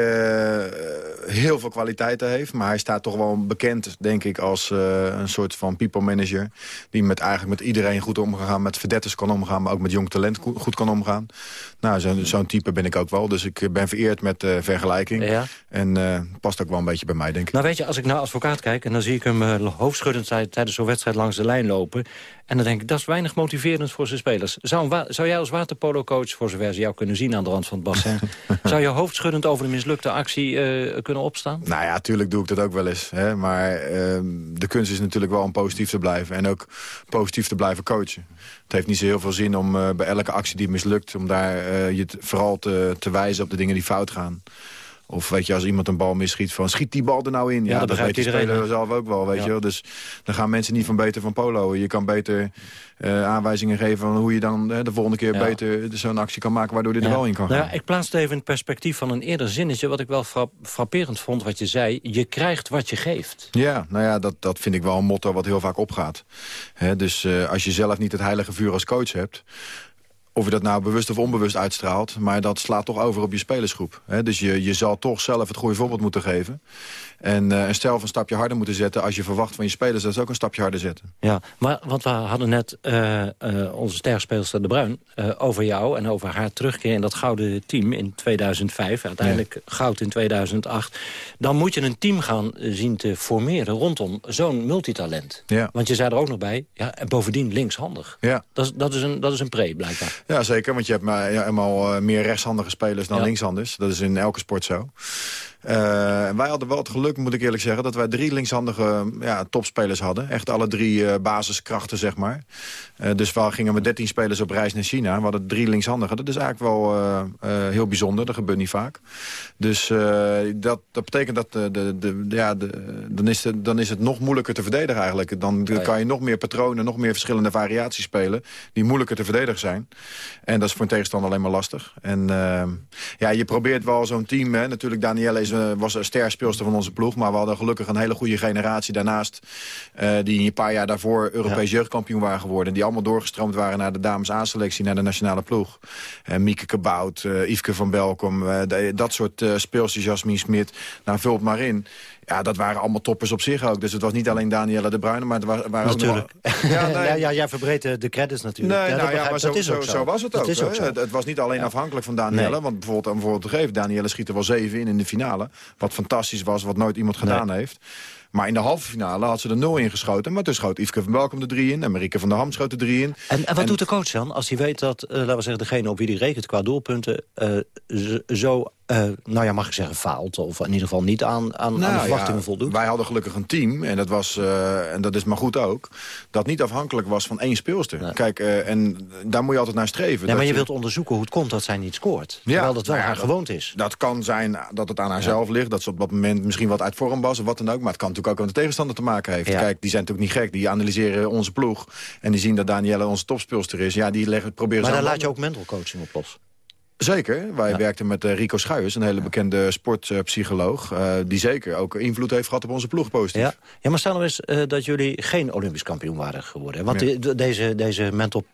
heel veel kwaliteiten heeft. Maar hij staat toch wel bekend, denk ik, als uh, een soort van people manager. Die met, eigenlijk met iedereen goed omgaan. Met verdetters kan omgaan, maar ook met jong talent goed kan omgaan. Nou, zo'n zo type ben ik ook wel. Dus ik ben vereerd met uh, vergelijking. Ja. En past ook wel een beetje bij mij, denk ik. Nou weet je, als ik naar advocaat kijk... en dan zie ik hem hoofdschuddend tijdens zo'n wedstrijd langs de lijn lopen... en dan denk ik, dat is weinig motiverend voor zijn spelers. Zou, zou jij als waterpolo-coach, voor zover ze jou kunnen zien aan de rand van het bassin... [laughs] zou je hoofdschuddend over de mislukte actie uh, kunnen opstaan? Nou ja, tuurlijk doe ik dat ook wel eens. Hè? Maar uh, de kunst is natuurlijk wel om positief te blijven. En ook positief te blijven coachen. Het heeft niet zo heel veel zin om uh, bij elke actie die mislukt... om daar je vooral te, te wijzen op de dingen die fout gaan. Of weet je, als iemand een bal misschiet van schiet die bal er nou in. Ja, Ja, dat, dat weet de speler zelf ook wel, weet Ja. je wel. Dus dan gaan mensen niet van beter van polo. Je kan beter eh, aanwijzingen geven van hoe je dan eh, de volgende keer Ja. beter zo'n actie kan maken... waardoor dit er wel in kan Nou gaan. ja, ik plaats het even in het perspectief van een eerder zinnetje... wat ik wel fra- frapperend vond wat je zei. Je krijgt wat je geeft. Ja, nou ja, dat, dat vind ik wel een motto wat heel vaak opgaat. Dus eh, als je zelf niet het heilige vuur als coach hebt... of je dat nou bewust of onbewust uitstraalt... maar dat slaat toch over op je spelersgroep. Hè? Dus je, je zal toch zelf het goede voorbeeld moeten geven. En eh, een stel van een stapje harder moeten zetten... als je verwacht van je spelers dat ze ook een stapje harder zetten. Ja, maar, want we hadden net eh, eh, onze sterkspeelster De Bruin over jou... en over haar terugkeer in dat gouden team in 2005. Uiteindelijk goud in 2008. Dan moet je een team gaan zien te formeren rondom zo'n multitalent. Ja. Want je zei er ook nog bij, ja, en bovendien linkshandig. Ja. Dat, is- dat, is een, dat is een pre, blijkbaar. Ja, zeker. Want je hebt maar ja, helemaal meer rechtshandige spelers dan Ja. linkshanders. Dat is in elke sport zo. Eh, en wij hadden wel het geluk, moet ik eerlijk zeggen... dat wij drie linkshandige ja, topspelers hadden. Echt alle drie eh, basiskrachten, zeg maar. Eh, dus we gingen met 13 spelers op reis naar China. We hadden drie linkshandigen. Dat is eigenlijk wel eh, eh, heel bijzonder. Dat gebeurt niet vaak. Dus eh, dat, dat betekent dat... De, de, de, ja, de, dan, is de, dan is het nog moeilijker te verdedigen eigenlijk. Dan ja. kan je nog meer patronen, nog meer verschillende variaties spelen... die moeilijker te verdedigen zijn. En dat is voor een tegenstander alleen maar lastig. En eh, ja, je probeert wel zo'n team. Hè. Natuurlijk, Danielle is, eh, was een sterspeelster van onze ploeg. Maar we hadden gelukkig een hele goede generatie daarnaast. eh, die een paar jaar daarvoor Europees jeugdkampioen waren geworden. Die allemaal doorgestroomd waren naar de dames A-selectie, naar de nationale ploeg. Eh, Mieke Kabout, Yveske van Belkom. dat soort speelsters, Jasmin Smit. Nou, vult maar in. Ja, dat waren allemaal toppers op zich ook. Dus het was niet alleen Danielle de Bruyne, maar het wa- waren ook nog wel- [laughs] Natuurlijk. Ja, nee. ja, ja, jij verbreedt de, de credits natuurlijk. Nee, Ja, dat nou begrijp- maar dat zo, is ook zo, zo was het Dat ook. ook. Het, het was niet alleen afhankelijk van Danielle. Nee. Want bijvoorbeeld, om een voorbeeld te geven... Danielle schiet er wel zeven in in de finale. Wat fantastisch was, wat nooit iemand gedaan heeft. Maar in de halve finale had ze er nul in geschoten. Maar toen schoot Yveske van Welkom de drie in. En Marieke van der Ham schoot er drie in. En, en wat doet de coach dan als hij weet dat, eh, laten we zeggen, degene op wie hij rekent qua doelpunten eh, z- zo, eh, nou ja, mag ik zeggen, faalt of in ieder geval niet aan, aan, aan de Nou verwachtingen ja, voldoet? Wij hadden gelukkig een team, en dat, was, eh, en dat is maar goed ook... dat niet afhankelijk was van één speelster. Kijk, eh, en daar moet je altijd naar streven. Ja, maar je wilt onderzoeken hoe het komt dat zij niet scoort. Terwijl dat wel nou ja, haar gewoond is. Dat kan zijn dat het aan haarzelf ligt. Dat ze op dat moment misschien wat uit vorm was of wat dan ook. Maar het kan natuurlijk ook met de tegenstander te maken heeft. Kijk, die zijn natuurlijk niet gek. Die analyseren onze ploeg. En die zien dat Danielle onze topspeelster is. Ja, die leggen, proberen Maar daar laat je ook mental coaching op los. Zeker. Wij werkten met eh, Rico Schuijers, een hele bekende sportpsycholoog. eh, die zeker ook invloed heeft gehad op onze ploeg positief. Ja, ja maar stel nou eens eh, dat jullie geen Olympisch kampioen waren geworden. Want Ja. die- de- deze, deze mental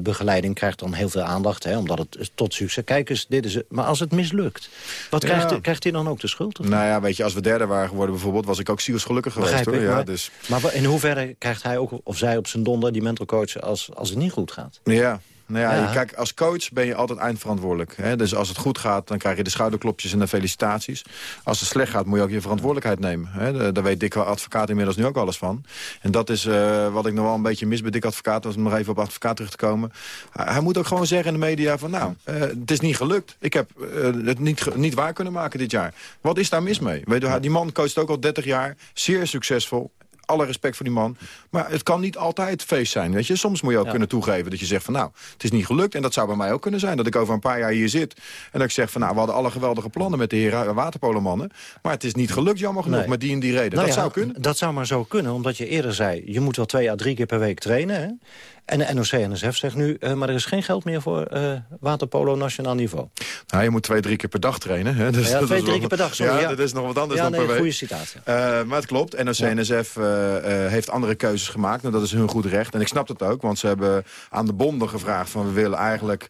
begeleiding krijgt dan heel veel aandacht. Hè, omdat het tot succes... Kijk eens, dit is het. Maar als het mislukt, wat krijgt, krijgt hij dan ook de schuld? Of? Nou ja, weet je, als we derde waren geworden bijvoorbeeld... was ik ook zielsgelukkig geweest. Hoor. ik, Ja, maar, dus, maar in hoeverre krijgt hij ook, of zij op zijn donder, die mental coach, als, als het niet goed gaat? ja. Nou ja, Ja. kijk, als coach ben je altijd eindverantwoordelijk. Hè? Dus als het goed gaat, dan krijg je de schouderklopjes en de felicitaties. Als het slecht gaat, moet je ook je verantwoordelijkheid nemen. Hè? Da- Daar weet Dick Advocaat inmiddels nu ook alles van. En dat is eh, wat ik nog wel een beetje mis bij Dick Advocaat... was om nog even op Advocaat terug te komen. Hij, moet ook gewoon zeggen in de media van... nou, eh, het is niet gelukt. Ik heb eh, het niet, niet waar kunnen maken dit jaar. Wat is daar mis mee? Weet je, die man coacht ook al 30 jaar, zeer succesvol alle respect voor die man. Maar het kan niet altijd feest zijn. Weet je? Soms moet je ook kunnen toegeven dat je zegt van nou, het is niet gelukt. En dat zou bij mij ook kunnen zijn. Dat ik over een paar jaar hier zit. En dat ik zeg van nou, we hadden alle geweldige plannen met de heren waterpolomannen. Maar het is niet gelukt, jammer genoeg, Nee. met die en die reden. Nou dat ja, zou kunnen. Dat zou maar zo kunnen, omdat je eerder zei... je moet wel twee à drie keer per week trainen. Hè? En de NOC-NSF zegt nu... eh, maar er is geen geld meer voor eh, waterpolo nationaal niveau. Nou, je moet twee, drie keer per dag trainen. Hè? [laughs] Dus Ja, dat twee, drie wel- keer per dag, sorry, Ja, ja. dat is nog wat anders Ja, dan nee, per week. goede citaat, Eh, maar het klopt. NOC-NSF heeft andere keuzes gemaakt. Nou, dat is hun goed recht. En ik snap dat ook, want ze hebben aan de bonden gevraagd... van we willen eigenlijk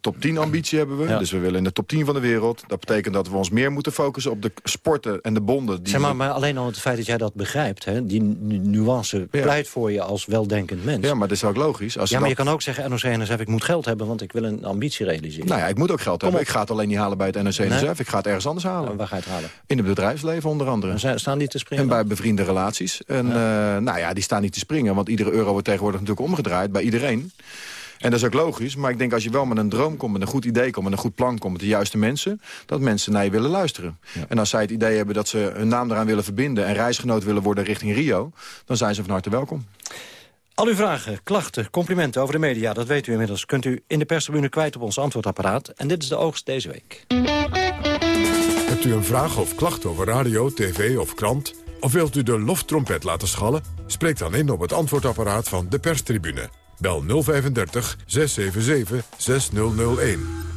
top 10 ambitie hebben we. Dus we willen in de top 10 van de wereld. Dat betekent dat we ons meer moeten focussen op de sporten en de bonden. Die Zeg maar, maar alleen al het feit dat jij dat begrijpt... Hè, die nu- nuance pleit voor je als weldenkend mens. Ja, maar dat is ook logisch. Als ja, maar dan- je kan ook zeggen, NOC-NSF, ik moet geld hebben... want ik wil een ambitie realiseren. Nou ja, ik moet ook geld Kom hebben. op. Ik ga het alleen niet halen bij het NOC-NSF. Nee? Ik ga het ergens anders halen. waar ga je het halen? In het bedrijfsleven onder andere. Zijn- Staan die te springen? En bij bevriende relaties. En eh, nou ja, die staan niet te springen. Want iedere euro wordt tegenwoordig natuurlijk omgedraaid bij iedereen. En dat is ook logisch. Maar ik denk als je wel met een droom komt, met een goed idee komt... met een goed plan komt, met de juiste mensen... dat mensen naar je willen luisteren. En als zij het idee hebben dat ze hun naam eraan willen verbinden... en reisgenoot willen worden richting Rio... dan zijn ze van harte welkom. Al uw vragen, klachten, complimenten over de media, dat weet u inmiddels... kunt u in de perstribune kwijt op ons antwoordapparaat. En dit is de oogst deze week. Hebt u een vraag of klacht over radio, tv of krant? Of wilt u de loftrompet laten schallen? Spreek dan in op het antwoordapparaat van de perstribune. Bel 035 677 6001.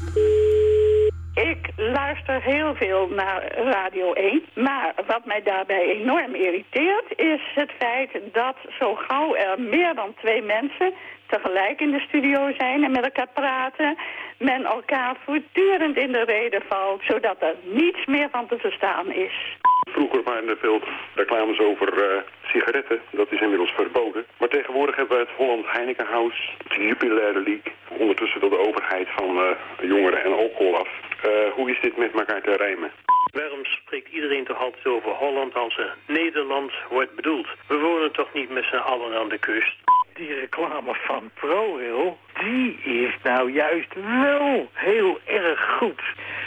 Luister heel veel naar Radio 1. Maar wat mij daarbij enorm irriteert is het feit dat zo gauw er meer dan twee mensen tegelijk in de studio zijn en met elkaar praten, men elkaar voortdurend in de reden valt, zodat er niets meer van te verstaan is. Vroeger waren er veel reclames over eh, sigaretten. Dat is inmiddels verboden. Maar tegenwoordig hebben we het Holland House, de Jupiler League. Ondertussen wil de overheid van eh, jongeren en alcohol af. Eh, hoe is dit met elkaar te rijmen? Waarom spreekt iedereen toch altijd over Holland als er Nederland wordt bedoeld? We wonen toch niet met z'n allen aan de kust? Die reclame van ProRail, die is nou juist wel heel erg goed.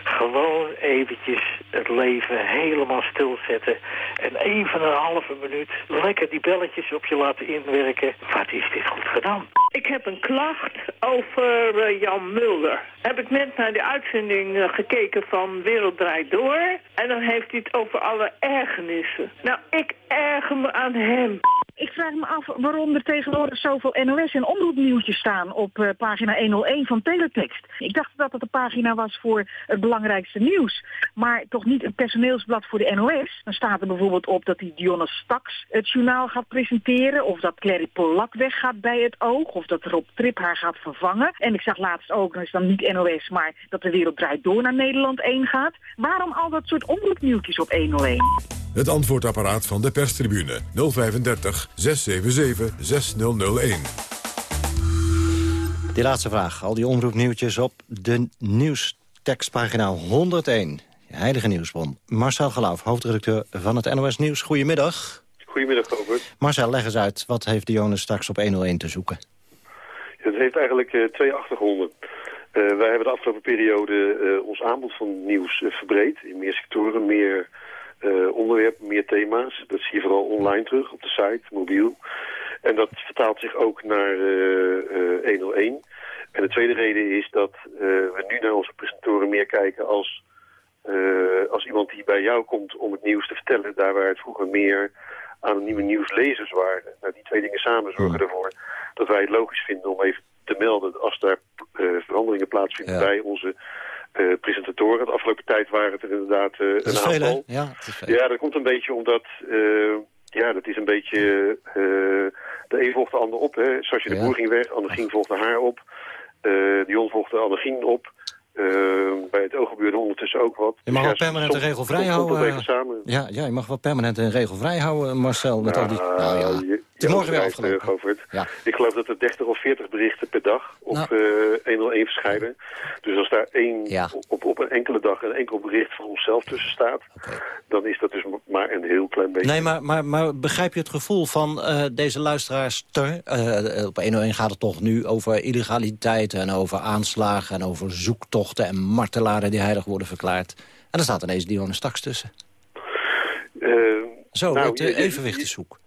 Gewoon eventjes het leven helemaal stilzetten. En even een halve minuut lekker die belletjes op je laten inwerken. Wat is dit goed gedaan? Ik heb een klacht over eh, Jan Mulder. Heb ik net naar de uitzending eh, gekeken van Wereld Draait Door. En dan heeft hij het over alle ergernissen. Nou, ik erger me aan hem. Ik vraag me af waarom er tegenwoordig zoveel NOS- en omroepnieuwtjes staan op eh, pagina 101 van Teletext. Ik dacht dat het een pagina was voor het belangrijkste nieuws, maar toch niet een personeelsblad voor de NOS. Dan staat er bijvoorbeeld op dat die Dionne Staks het journaal gaat presenteren, of dat Clary Polak weggaat bij het oog, of dat Rob Trip haar gaat vervangen. En ik zag laatst ook, dat is dan niet NOS, maar dat de wereld draait door naar Nederland 1 gaat. Waarom al dat soort omroepnieuwtjes op 101? Het antwoordapparaat van de perstribune 035 677 6001. Die laatste vraag. Al die omroepnieuwtjes op de nieuwstekstpagina 101. Je heilige nieuwsbron. Marcel Gelauf, hoofdredacteur van het NOS Nieuws. Goedemiddag. Goedemiddag, Robert. Marcel, leg eens uit. Wat heeft Dionne straks op 101 te zoeken? Het heeft eigenlijk eh, twee achtergronden. Eh, wij hebben de afgelopen periode eh, ons aanbod van nieuws verbreed. In meer sectoren, meer eh, onderwerpen, meer thema's. Dat zie je vooral online terug, op de site, mobiel. En dat vertaalt zich ook naar eh, eh, 101. En de tweede reden is dat eh, we nu naar onze presentatoren meer kijken als, eh, als iemand die bij jou komt om het nieuws te vertellen. Daar waar het vroeger meer anonieme nieuwslezers waren. Nou, die twee dingen samen zorgen ervoor dat wij het logisch vinden om even te melden als daar eh, veranderingen plaatsvinden bij onze eh, presentatoren. De afgelopen tijd waren het er inderdaad is een veel, hè? aantal. Ja, is veel. Ja, dat komt een beetje omdat... eh, ja, dat is een beetje... de een volgt de ander op. Hè. Sasje de Boer ging weg, Annegien volgde haar op. Dion volgde Annegien op. Bij het oog gebeurde ondertussen ook wat. Je mag Dus wel ja, permanent en soms- regelvrij soms komt het houden. samen. Ja, ja, je mag wel permanent en regelvrij houden, Marcel. Met al die... Nou ja, je- het is morgen weer afgelopen. eh. Ja. Ik geloof dat er 30 of 40 berichten per dag op Nou. eh 101 verschijnen. Dus als daar één, op, op een enkele dag een enkel bericht van onszelf tussen staat... dan is dat dus maar een heel klein beetje. Nee, maar, maar, maar begrijp je het gevoel van eh, deze luisteraars? Ter, eh, op 101 gaat het toch nu over illegaliteit en over aanslagen... en over zoektochten en martelaren die heilig worden verklaard. En dan staat ineens Dionne Staks tussen. Zo, nou, het evenwicht is zoek.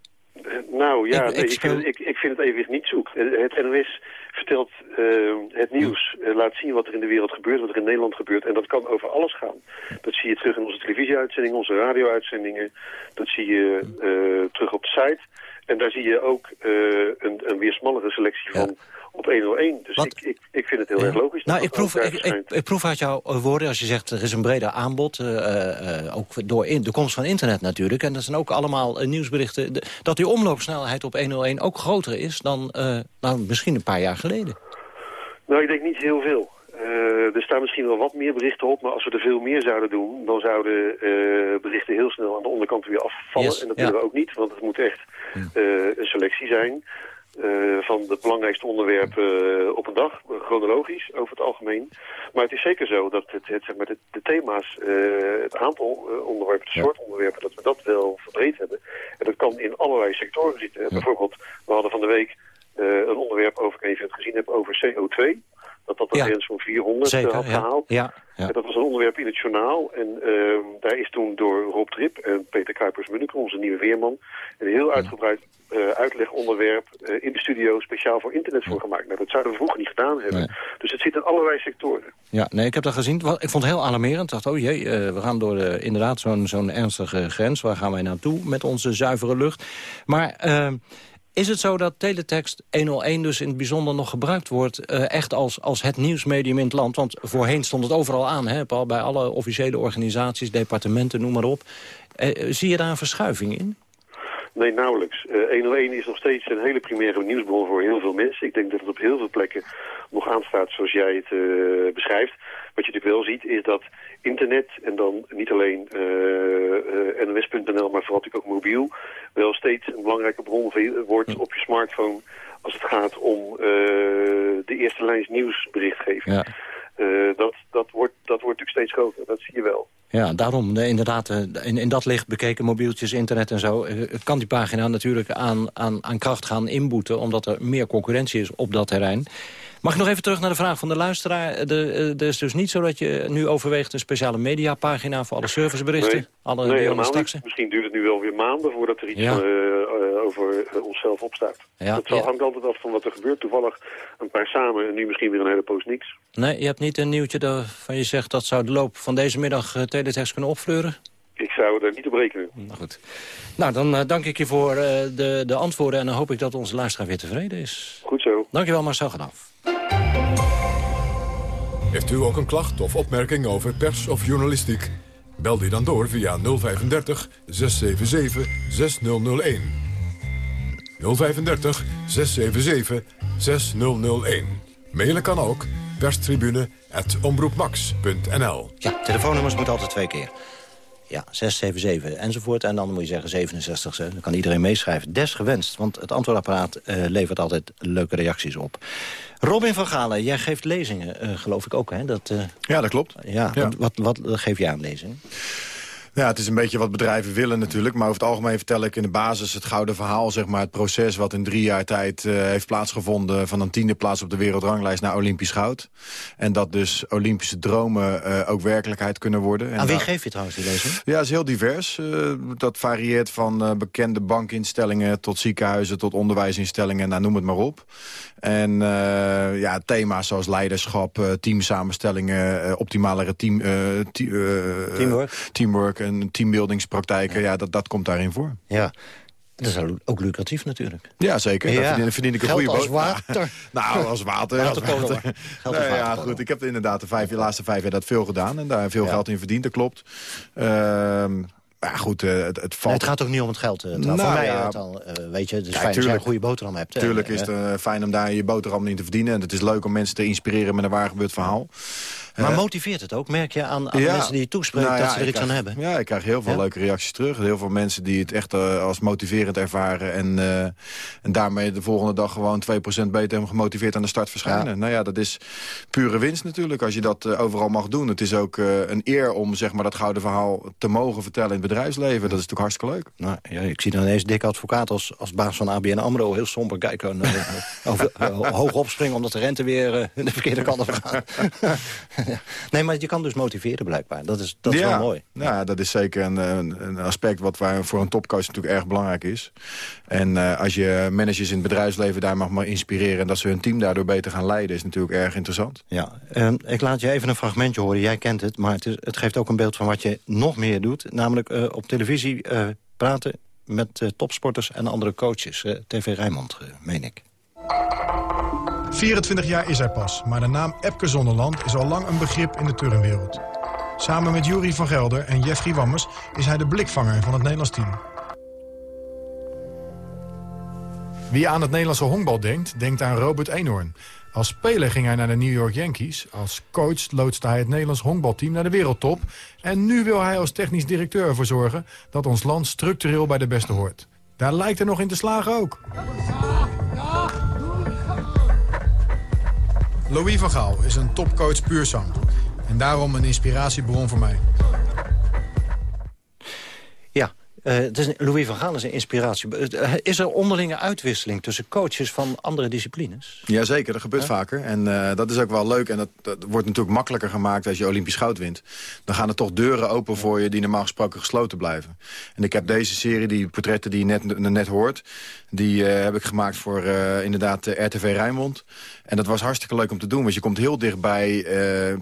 Nou ja, Ik- nee, ik vind, ik, ik vind het evenwicht niet zoek. Eh, Het NOS vertelt eh, het nieuws, eh, laat zien wat er in de wereld gebeurt, wat er in Nederland gebeurt. En dat kan over alles gaan. Dat zie je terug in onze televisieuitzendingen, onze radio-uitzendingen. Dat zie je eh, terug op de site. En daar zie je ook een, een weer smallere selectie van op 101. Dus ik, ik, ik vind het heel erg logisch. Nou, ik proef, ik, ik, proef uit jouw eh, woorden, als je zegt er is een breder aanbod... eh, eh, ook door in, de komst van internet natuurlijk... en dat zijn ook allemaal nieuwsberichten... de- dat die omloopsnelheid op 101 ook groter is dan, dan misschien een paar jaar geleden. Nou, ik denk niet heel veel. Er staan misschien wel wat meer berichten op, maar als we er veel meer zouden doen, dan zouden berichten heel snel aan de onderkant weer afvallen. Yes, en dat ja. willen we ook niet, want het moet echt een selectie zijn eh, van de belangrijkste onderwerpen eh, op een dag, chronologisch over het algemeen. Maar het is zeker zo dat het, het, zeg maar, de, de thema's, eh, het aantal onderwerpen, de soort onderwerpen, dat we dat wel verbreed hebben. En dat kan in allerlei sectoren zitten. Bijvoorbeeld, we hadden van de week een onderwerp over, ik je het gezien hebt, over CO2 dat dat de grens van 400 Zeker, had ja. gehaald. Ja. En dat was een onderwerp in het journaal. En ehm, daar is toen door Rob Trip en Peter Kuipers-Munneke, onze nieuwe weerman, een heel uitgebreid eh, uitlegonderwerp eh, in de studio speciaal voor internet voor gemaakt. Nou, dat zouden we vroeger niet gedaan hebben. Dus het zit in allerlei sectoren. Ja, nee, ik heb dat gezien. Ik vond het heel alarmerend. Ik dacht, oh jee, eh, we gaan door de, inderdaad zo'n zo'n ernstige grens. Waar gaan wij naartoe met onze zuivere lucht? Maar eh, is het zo dat teletext 101 dus in het bijzonder nog gebruikt wordt... eh, echt als, als het nieuwsmedium in het land? Want voorheen stond het overal aan, hè, bij alle officiële organisaties, departementen, noem maar op. Eh, zie je daar een verschuiving in? Nee, nauwelijks. Eh 101 is nog steeds een hele primaire nieuwsbron voor heel veel mensen. Ik denk dat het op heel veel plekken nog aanstaat zoals jij het eh, beschrijft. Wat je natuurlijk wel ziet is dat internet en dan niet alleen eh, eh, NOS.nl, maar vooral natuurlijk ook mobiel, wel steeds een belangrijke bron wordt op je smartphone als het gaat om de eerste lijns nieuwsberichtgeving. Ja. Eh, dat, dat, wordt, dat wordt natuurlijk steeds groter, dat zie je wel. Ja, daarom inderdaad, eh, in, in dat licht bekeken mobieltjes, internet en zo... eh, kan die pagina natuurlijk aan, aan, aan kracht gaan inboeten... omdat er meer concurrentie is op dat terrein. Mag ik nog even terug naar de vraag van de luisteraar? De, eh, Het is dus niet zo dat je nu overweegt een speciale mediapagina... voor alle serviceberichten, Nee, alle nee helemaal niet. Misschien duurt het nu wel weer maanden voordat er iets Ja. eh, over eh, onszelf opstaat. Ja, dat zal, ja. hangt altijd af van wat er gebeurt. Toevallig een paar samen en nu misschien weer een hele poos niks. Nee, je hebt niet een nieuwtje waarvan je zegt... dat zou de loop van deze middag teletext kunnen opfleuren? Ik zou er niet op rekenen. Nou, goed. Nou, dan uh, dank ik je voor uh, de, de antwoorden... en dan hoop ik dat onze luisteraar weer tevreden is. Goed zo. Dankjewel, Marcel Genaf. Heeft u ook een klacht of opmerking over pers of journalistiek? Bel die dan door via 035 677 6001. 035 677 6001. Mailen kan ook perstribune.omroepmax.nl Ja, telefoonnummers moet altijd twee keer. Ja, 677 enzovoort. En dan moet je zeggen 67. Dan kan iedereen meeschrijven. Desgewenst, want het antwoordapparaat uh, levert altijd leuke reacties op. Robin van Galen, jij geeft lezingen, uh, geloof ik ook, hè? Dat, uh, ja, dat klopt. Ja, ja. Wat, wat, wat geef jij aan lezingen? Ja, het is een beetje wat bedrijven willen natuurlijk. Maar over het algemeen vertel ik in de basis het gouden verhaal. Zeg maar, het proces wat in drie jaar tijd uh, heeft plaatsgevonden... van een tiende plaats op de wereldranglijst naar Olympisch goud. En dat dus Olympische dromen uh, ook werkelijkheid kunnen worden. En aan wie geef je trouwens die lezing? Ja, het is heel divers. Uh, dat varieert van bekende bankinstellingen tot ziekenhuizen... tot onderwijsinstellingen, nou, noem het maar op. En ja, thema's zoals leiderschap, teamsamenstellingen... optimalere team, te teamwork. teamwork en teambuildingspraktijken, ja, dat, dat komt daarin voor. Ja. Dat is ook lucratief natuurlijk. Ja, zeker. Ja. Verdien, ik een Geld goede als water. [laughs] nou, als water. Als water. Ja, goed. Ik heb inderdaad de, vijf, de laatste vijf jaar dat veel gedaan. En daar veel ja. geld in verdiend, dat klopt. Uh, ja, goed, uh, het, het valt... Nee, het gaat ook niet om het geld. Uh, nou, voor mij ja, het al, weet je, het is fijn dat je een goede boterham hebt. Tuurlijk is het uh, fijn om daar je boterham in te verdienen. En het is leuk om mensen te inspireren met een waar gebeurd verhaal. Maar motiveert het ook? Merk je aan, aan ja. de mensen die je toespreekt nou ja, dat ze er iets krijg, aan hebben? Ja, ik krijg heel veel leuke reacties terug. Heel veel mensen die het echt uh, als motiverend ervaren. En, uh, en daarmee de volgende dag gewoon 2% beter hebben gemotiveerd aan de start verschijnen. Nou ja, dat is pure winst natuurlijk als je dat uh, overal mag doen. Het is ook een eer om zeg maar, dat gouden verhaal te mogen vertellen in het bedrijfsleven. Dat is natuurlijk hartstikke leuk. Nou, ja, ik zie dan ineens dikke advocaat als, als baas van ABN AMRO heel somber kijken. [laughs] over, hoog opspringen omdat de rente weer [laughs] de verkeerde kant op gaat. [laughs] Nee, maar je kan dus motiveren blijkbaar. Dat is, dat is ja, wel mooi. Ja, dat is zeker een, een, aspect wat waar voor een topcoach natuurlijk erg belangrijk is. En uh, als je managers in het bedrijfsleven daar mag maar inspireren... en dat ze hun team daardoor beter gaan leiden, is natuurlijk erg interessant. Ja, uh, ik laat je even een fragmentje horen. Jij kent het, maar het, is, het geeft ook een beeld van wat je nog meer doet. Namelijk uh, op televisie praten met topsporters en andere coaches. TV Rijnmond, meen ik. 24 jaar is hij pas, maar de naam Epke Zonderland is al lang een begrip in de turnwereld. Samen met Jury van Gelder en Jeffrey Wammers is hij de blikvanger van het Nederlands team. Wie aan het Nederlandse honkbal denkt, denkt aan Robert Eenhoorn. Als speler ging hij naar de New York Yankees. Als coach loodste hij het Nederlands honkbalteam naar de wereldtop. En nu wil hij als technisch directeur ervoor zorgen... dat ons land structureel bij de beste hoort. Daar lijkt er nog in te slagen ook. Louis van Gaal is een topcoach puur zang. En daarom een inspiratiebron voor mij. Ja, uh, dus Louis van Gaal is een inspiratie. Uh, is er onderlinge uitwisseling tussen coaches van andere disciplines? Jazeker, dat gebeurt ja? vaker. En uh, dat is ook wel leuk. En dat, dat, wordt natuurlijk makkelijker gemaakt als je Olympisch goud wint. Dan gaan er toch deuren open voor je die normaal gesproken gesloten blijven. En ik heb deze serie, die portretten die je net, net hoort... die heb ik gemaakt voor inderdaad RTV Rijnmond. En dat was hartstikke leuk om te doen. Want je komt heel dicht bij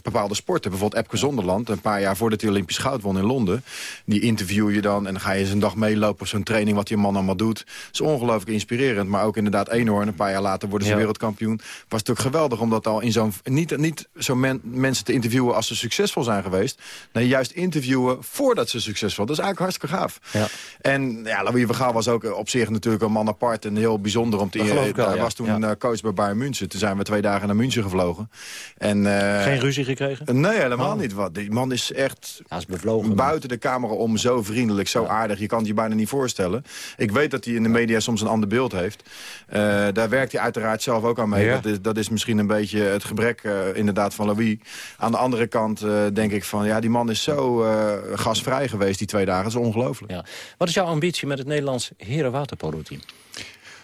bepaalde sporten. Bijvoorbeeld Epke Zonderland. Een paar jaar voordat hij Olympisch goud won in Londen. Die interview je dan en dan ga je eens een dag meelopen op zo'n training wat die man allemaal doet. Dat is ongelooflijk inspirerend. Maar ook inderdaad Eenhoorn, een paar jaar later worden ze ja. wereldkampioen. Was natuurlijk geweldig om dat al in zo'n... Niet, niet zo men, mensen te interviewen als ze succesvol zijn geweest. Nee, juist interviewen voordat ze succesvol Dat is eigenlijk hartstikke gaaf. Ja. En ja, Louis van Gaal was ook op zich natuurlijk een man apart. En heel bijzonder om te... Hij wel, was toen ja. coach bij Bayern München. Toen zijn we twee dagen naar München gevlogen. En, uh, Geen ruzie gekregen? Nee, helemaal oh. niet. Wat. Die man is echt ja, is bevlogen, buiten de camera om zo vriendelijk, zo aardig. Je kan het je bijna niet voorstellen. Ik weet dat hij in de media soms een ander beeld heeft. Uh, daar werkt hij uiteraard zelf ook aan mee. Ja. Dat, is, dat is misschien een beetje het gebrek uh, inderdaad van Louis. Aan de andere kant uh, denk ik van... ja, die man is zo gasvrij geweest die twee dagen. Dat is ongelooflijk. Ja. Wat is jouw ambitie met het Nederlands herenwaterpolo-team?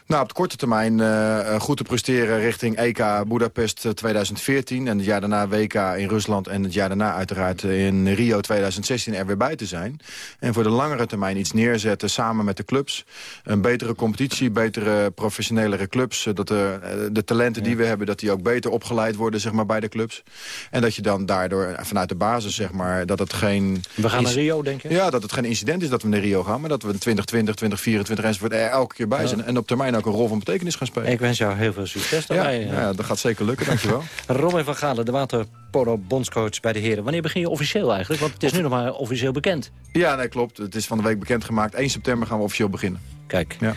Nou, op de korte termijn uh, goed te presteren richting EK Budapest 2014... en het jaar daarna WK in Rusland en het jaar daarna uiteraard in Rio 2016 er weer bij te zijn. En voor de langere termijn iets neerzetten samen met de clubs. Een betere competitie, betere professionelere clubs. Dat de, de talenten die we hebben, dat die ook beter opgeleid worden zeg maar, bij de clubs. En dat je dan daardoor vanuit de basis, zeg maar, dat het geen... We gaan naar Rio, denk je? Ja, dat het geen incident is dat we naar Rio gaan... maar dat we in 2020, 2024 enzovoort er elke keer bij zijn. En op termijn ook een rol van betekenis gaan spelen. Ik wens jou heel veel succes daarbij. Ja, ja dat gaat zeker lukken, dankjewel. [laughs] Robin van Galen, de waterpolo bondscoach bij de heren. Wanneer begin je officieel eigenlijk? Want het is nu nog maar officieel bekend. Ja, nee, klopt. Het is van de week bekendgemaakt. 1 september gaan we officieel beginnen. Kijk. Ja.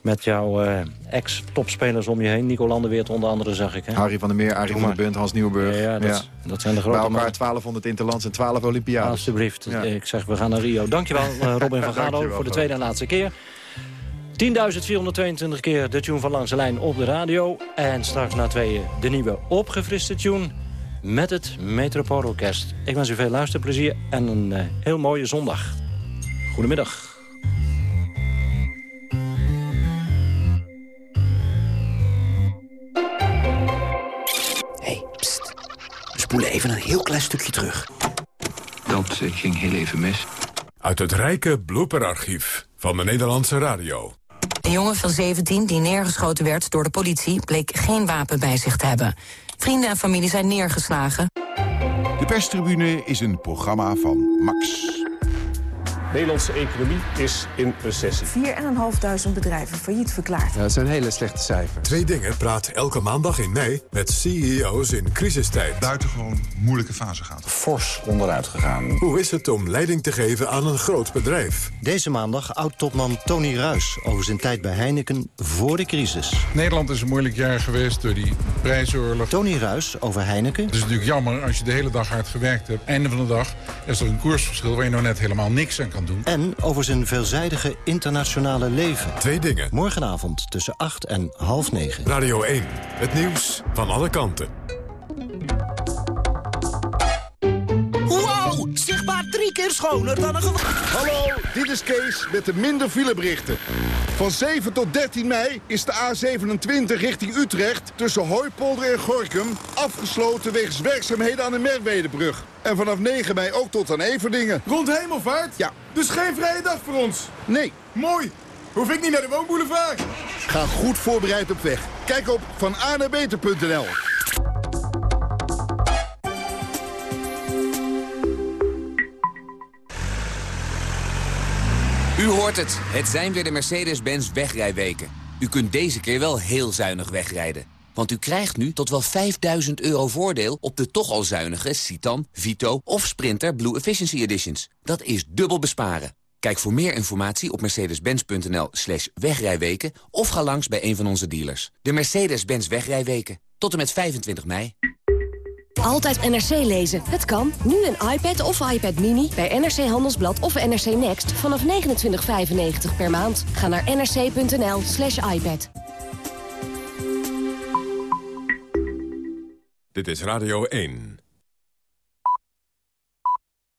Met jouw uh, ex-topspelers om je heen. Nico Landerweert onder andere, zag ik. Hè? Harry van der Meer, Arie van der Bunt, Hans Nieuwburg. Ja, ja, dat, ja. dat zijn de grote Bij elkaar 1200 interlands en 12 Olympiades. Alsjeblieft. Ik zeg, we gaan naar Rio. Dankjewel, uh, Robin van [laughs] Galo, voor de tweede en laatste keer. 10.422 keer de tune van Langs de Lijn op de radio. En straks na tweeën de nieuwe opgefriste tune met het Metropoolorkest. Ik wens u veel luisterplezier en een uh, heel mooie zondag. Goedemiddag. Hey, pst. We spoelen even een heel klein stukje terug. Dat uh, ging heel even mis. Uit het rijke blooperarchief van de Nederlandse radio. Een jongen van 17 die neergeschoten werd door de politie... bleek geen wapen bij zich te hebben. Vrienden en familie zijn neergeslagen. De perstribune is een programma van Max. De Nederlandse economie is in recessie. 4.500 bedrijven failliet verklaard. Ja, dat zijn hele slechte cijfers. Twee dingen praat elke maandag in mei met CEO's in crisistijd. Buitengewoon moeilijke fase gaat. Fors onderuit gegaan. Hoe is het om leiding te geven aan een groot bedrijf? Deze maandag oud-topman Tony Ruis over zijn tijd bij Heineken voor de crisis. Nederland is een moeilijk jaar geweest door die prijsoorlog. Tony Ruis over Heineken. Het is natuurlijk jammer als je de hele dag hard gewerkt hebt. Einde van de dag is er een koersverschil waar je nou net helemaal niks aan kan doen. En over zijn veelzijdige internationale leven. Twee dingen. Morgenavond tussen 8 en half 9. Radio 1. Het nieuws van alle kanten. Wow, zichtbaar drie keer schoner dan een gewoon. Hallo, dit is Kees met de minder fileberichten. Van 7 tot 13 mei is de A27 richting Utrecht tussen Hooipolder en Gorkum afgesloten wegens werkzaamheden aan de Merwedebrug. En vanaf 9 mei ook tot aan Everdingen. Rond Hemelvaart? Ja. Dus geen vrije dag voor ons? Nee. Mooi. Hoef ik niet naar de woonboulevard? Ga goed voorbereid op weg. Kijk op vananebeter.nl. U hoort het. Het zijn weer de Mercedes-Benz wegrijweken. U kunt deze keer wel heel zuinig wegrijden. Want u krijgt nu tot wel 5000 euro voordeel op de toch al zuinige Citan, Vito of Sprinter Blue Efficiency Editions. Dat is dubbel besparen. Kijk voor meer informatie op mercedes-benz.nl slash wegrijweken... of ga langs bij een van onze dealers. De Mercedes-Benz wegrijweken. Tot en met 25 mei. Altijd NRC lezen. Het kan. Nu een iPad of iPad Mini bij NRC Handelsblad of NRC Next vanaf 29,95 per maand. Ga naar nrc.nl slash iPad. Dit is Radio 1.